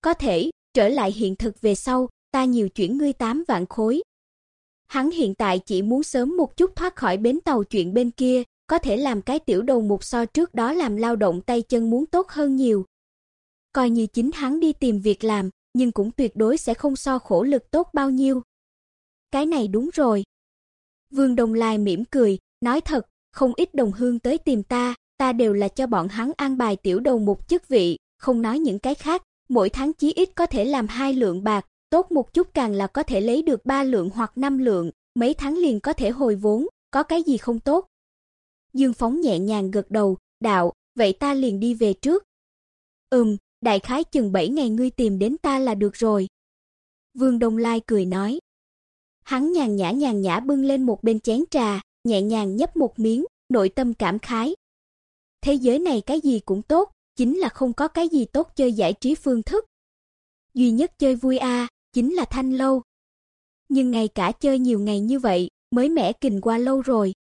Có thể, trở lại hiện thực về sau, ta nhiều chuyển ngươi 8 vạn khối. Hắn hiện tại chỉ muốn sớm một chút thoát khỏi bến tàu chuyện bên kia, có thể làm cái tiểu đầu mục so trước đó làm lao động tay chân muốn tốt hơn nhiều. Coi như chính hắn đi tìm việc làm, nhưng cũng tuyệt đối sẽ không so khổ lực tốt bao nhiêu. Cái này đúng rồi. Vương Đồng Lai mỉm cười, nói thật, không ít đồng hương tới tìm ta, ta đều là cho bọn hắn an bài tiểu đầu một chức vị, không nói những cái khác, mỗi tháng chí ít có thể làm hai lượng bạc, tốt một chút càng là có thể lấy được ba lượng hoặc năm lượng, mấy tháng liền có thể hồi vốn, có cái gì không tốt. Dương Phóng nhẹ nhàng gật đầu, đạo, vậy ta liền đi về trước. Ừm, đại khái chừng 7 ngày ngươi tìm đến ta là được rồi. Vương Đông Lai cười nói. Hắn nhàn nhã nhàn nhã bưng lên một bên chén trà, nhẹ nhàng nhấp một miếng, nội tâm cảm khái. Thế giới này cái gì cũng tốt, chính là không có cái gì tốt chơi giải trí phương thức. Duy nhất chơi vui a, chính là thanh lâu. Nhưng ngày cả chơi nhiều ngày như vậy, mới mẻ kình qua lâu rồi.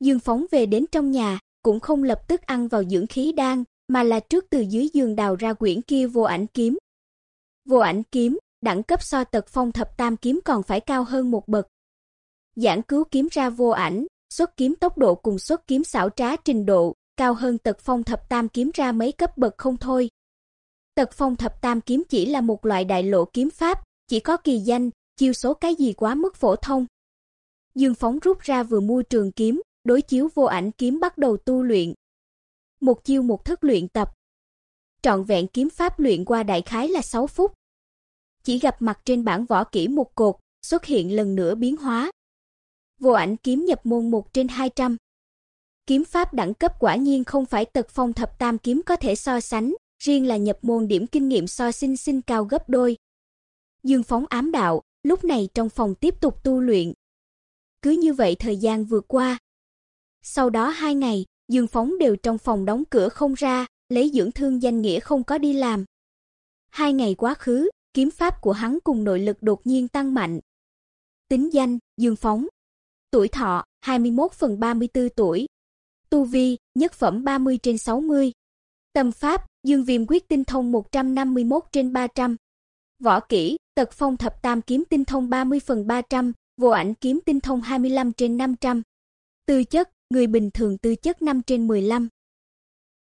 Dương Phóng về đến trong nhà, cũng không lập tức ăn vào dưỡng khí đan, mà là trước từ dưới giường đào ra quyển kia vô ảnh kiếm. Vô ảnh kiếm, đẳng cấp so tật phong thập tam kiếm còn phải cao hơn một bậc. Giảng cứu kiếm ra vô ảnh, xuất kiếm tốc độ cùng xuất kiếm xảo trá trình độ, cao hơn tật phong thập tam kiếm ra mấy cấp bậc không thôi. Tật phong thập tam kiếm chỉ là một loại đại lộ kiếm pháp, chỉ có kỳ danh, chiêu số cái gì quá mức phổ thông. Dương Phóng rút ra vừa mua trường kiếm, đối chiếu vô ảnh kiếm bắt đầu tu luyện. Một chiêu một thức luyện tập. Trọn vẹn kiếm pháp luyện qua đại khái là 6 phút. Chỉ gặp mặt trên bảng võ kỹ một cột, xuất hiện lần nữa biến hóa. Vô ảnh kiếm nhập môn 1 trên 200. Kiếm pháp đẳng cấp quả nhiên không phải tật phong thập tam kiếm có thể so sánh, riêng là nhập môn điểm kinh nghiệm so sinh sinh cao gấp đôi. Dương phóng ám đạo, lúc này trong phòng tiếp tục tu luyện. Cứ như vậy thời gian vừa qua. Sau đó hai ngày, Dương phóng đều trong phòng đóng cửa không ra, lấy dưỡng thương danh nghĩa không có đi làm. Hai ngày quá khứ, kiếm pháp của hắn cùng nội lực đột nhiên tăng mạnh. Tính danh: Dương Phóng. Tuổi thọ: 21 phần 34 tuổi. Tu vi: nhất phẩm 30 trên 60. Tâm pháp: Dương Viêm quyết tinh thông 151 trên 300. Võ kỹ: Tật phong thập tam kiếm tinh thông 30 phần 300, vô ảnh kiếm tinh thông 25 trên 500. Tư chất: người bình thường tư chất 5 trên 15.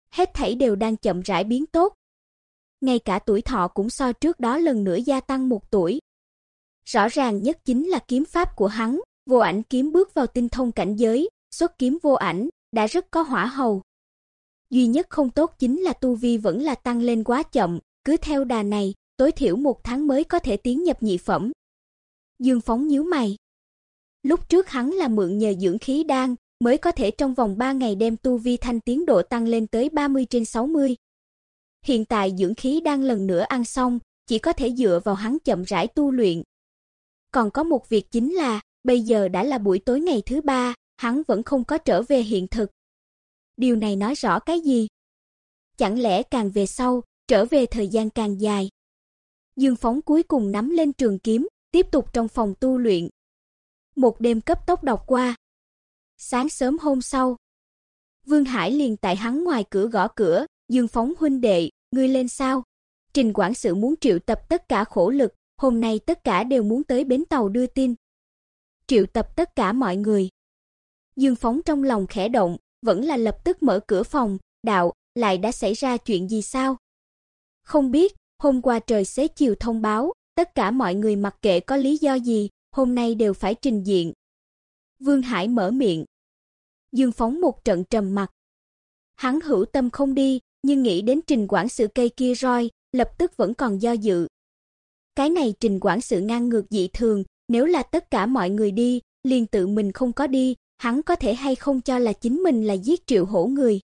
Hết thảy đều đang chậm rãi biến tốt. Ngay cả tuổi thọ cũng so trước đó lần nữa gia tăng một tuổi. Rõ ràng nhất chính là kiếm pháp của hắn, vô ảnh kiếm bước vào tinh thông cảnh giới, xuất kiếm vô ảnh, đã rất có hỏa hầu. Duy nhất không tốt chính là tu vi vẫn là tăng lên quá chậm, cứ theo đà này, tối thiểu một tháng mới có thể tiến nhập nhị phẩm. Dương Phóng nhíu mày. Lúc trước hắn là mượn nhờ dưỡng khí đan, mới có thể trong vòng 3 ngày đem tu vi thanh tiến độ tăng lên tới 30 trên 60. Hiện tại dưỡng khí đang lần nữa ăn xong, chỉ có thể dựa vào hắn chậm rãi tu luyện. Còn có một việc chính là, bây giờ đã là buổi tối ngày thứ ba, hắn vẫn không có trở về hiện thực. Điều này nói rõ cái gì? Chẳng lẽ càng về sau, trở về thời gian càng dài. Dương Phóng cuối cùng nắm lên trường kiếm, tiếp tục trong phòng tu luyện. Một đêm cấp tốc đọc qua. Sáng sớm hôm sau, Vương Hải liền tại hắn ngoài cửa gõ cửa, "Dương Phóng huynh đệ, ngươi lên sao?" Trình quản sự muốn triệu tập tất cả khổ lực, hôm nay tất cả đều muốn tới bến tàu đưa tin. Triệu tập tất cả mọi người. Dương Phóng trong lòng khẽ động, vẫn là lập tức mở cửa phòng, "Đạo, lại đã xảy ra chuyện gì sao?" Không biết, hôm qua trời xế chiều thông báo, tất cả mọi người mặc kệ có lý do gì, hôm nay đều phải trình diện. Vương Hải mở miệng. Dương Phóng một trận trầm mặc. Hắn hữu tâm không đi, nhưng nghĩ đến Trình quản sự cây kia roi, lập tức vẫn còn do dự. Cái này Trình quản sự ngang ngược dị thường, nếu là tất cả mọi người đi, liền tự mình không có đi, hắn có thể hay không cho là chính mình là giết Triệu Hổ người.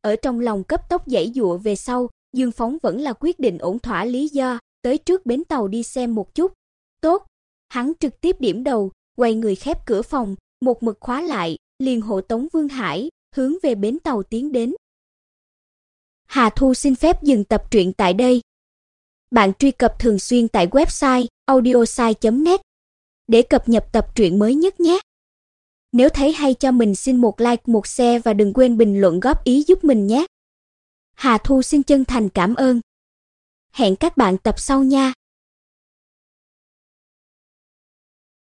Ở trong lòng cấp tốc dãy dụa về sau, Dương Phóng vẫn là quyết định ổn thỏa lý do, tới trước bến tàu đi xem một chút. Tốt, hắn trực tiếp điểm đầu, quay người khép cửa phòng, một mực khóa lại, liền hộ tống Vương Hải, hướng về bến tàu tiến đến. Hà Thu xin phép dừng tập truyện tại đây. Bạn truy cập thường xuyên tại website audiosai.net để cập nhật tập truyện mới nhất nhé. Nếu thấy hay cho mình xin một like, một share và đừng quên bình luận góp ý giúp mình nhé. Hà Thu xin chân thành cảm ơn. Hẹn các bạn tập sau nha.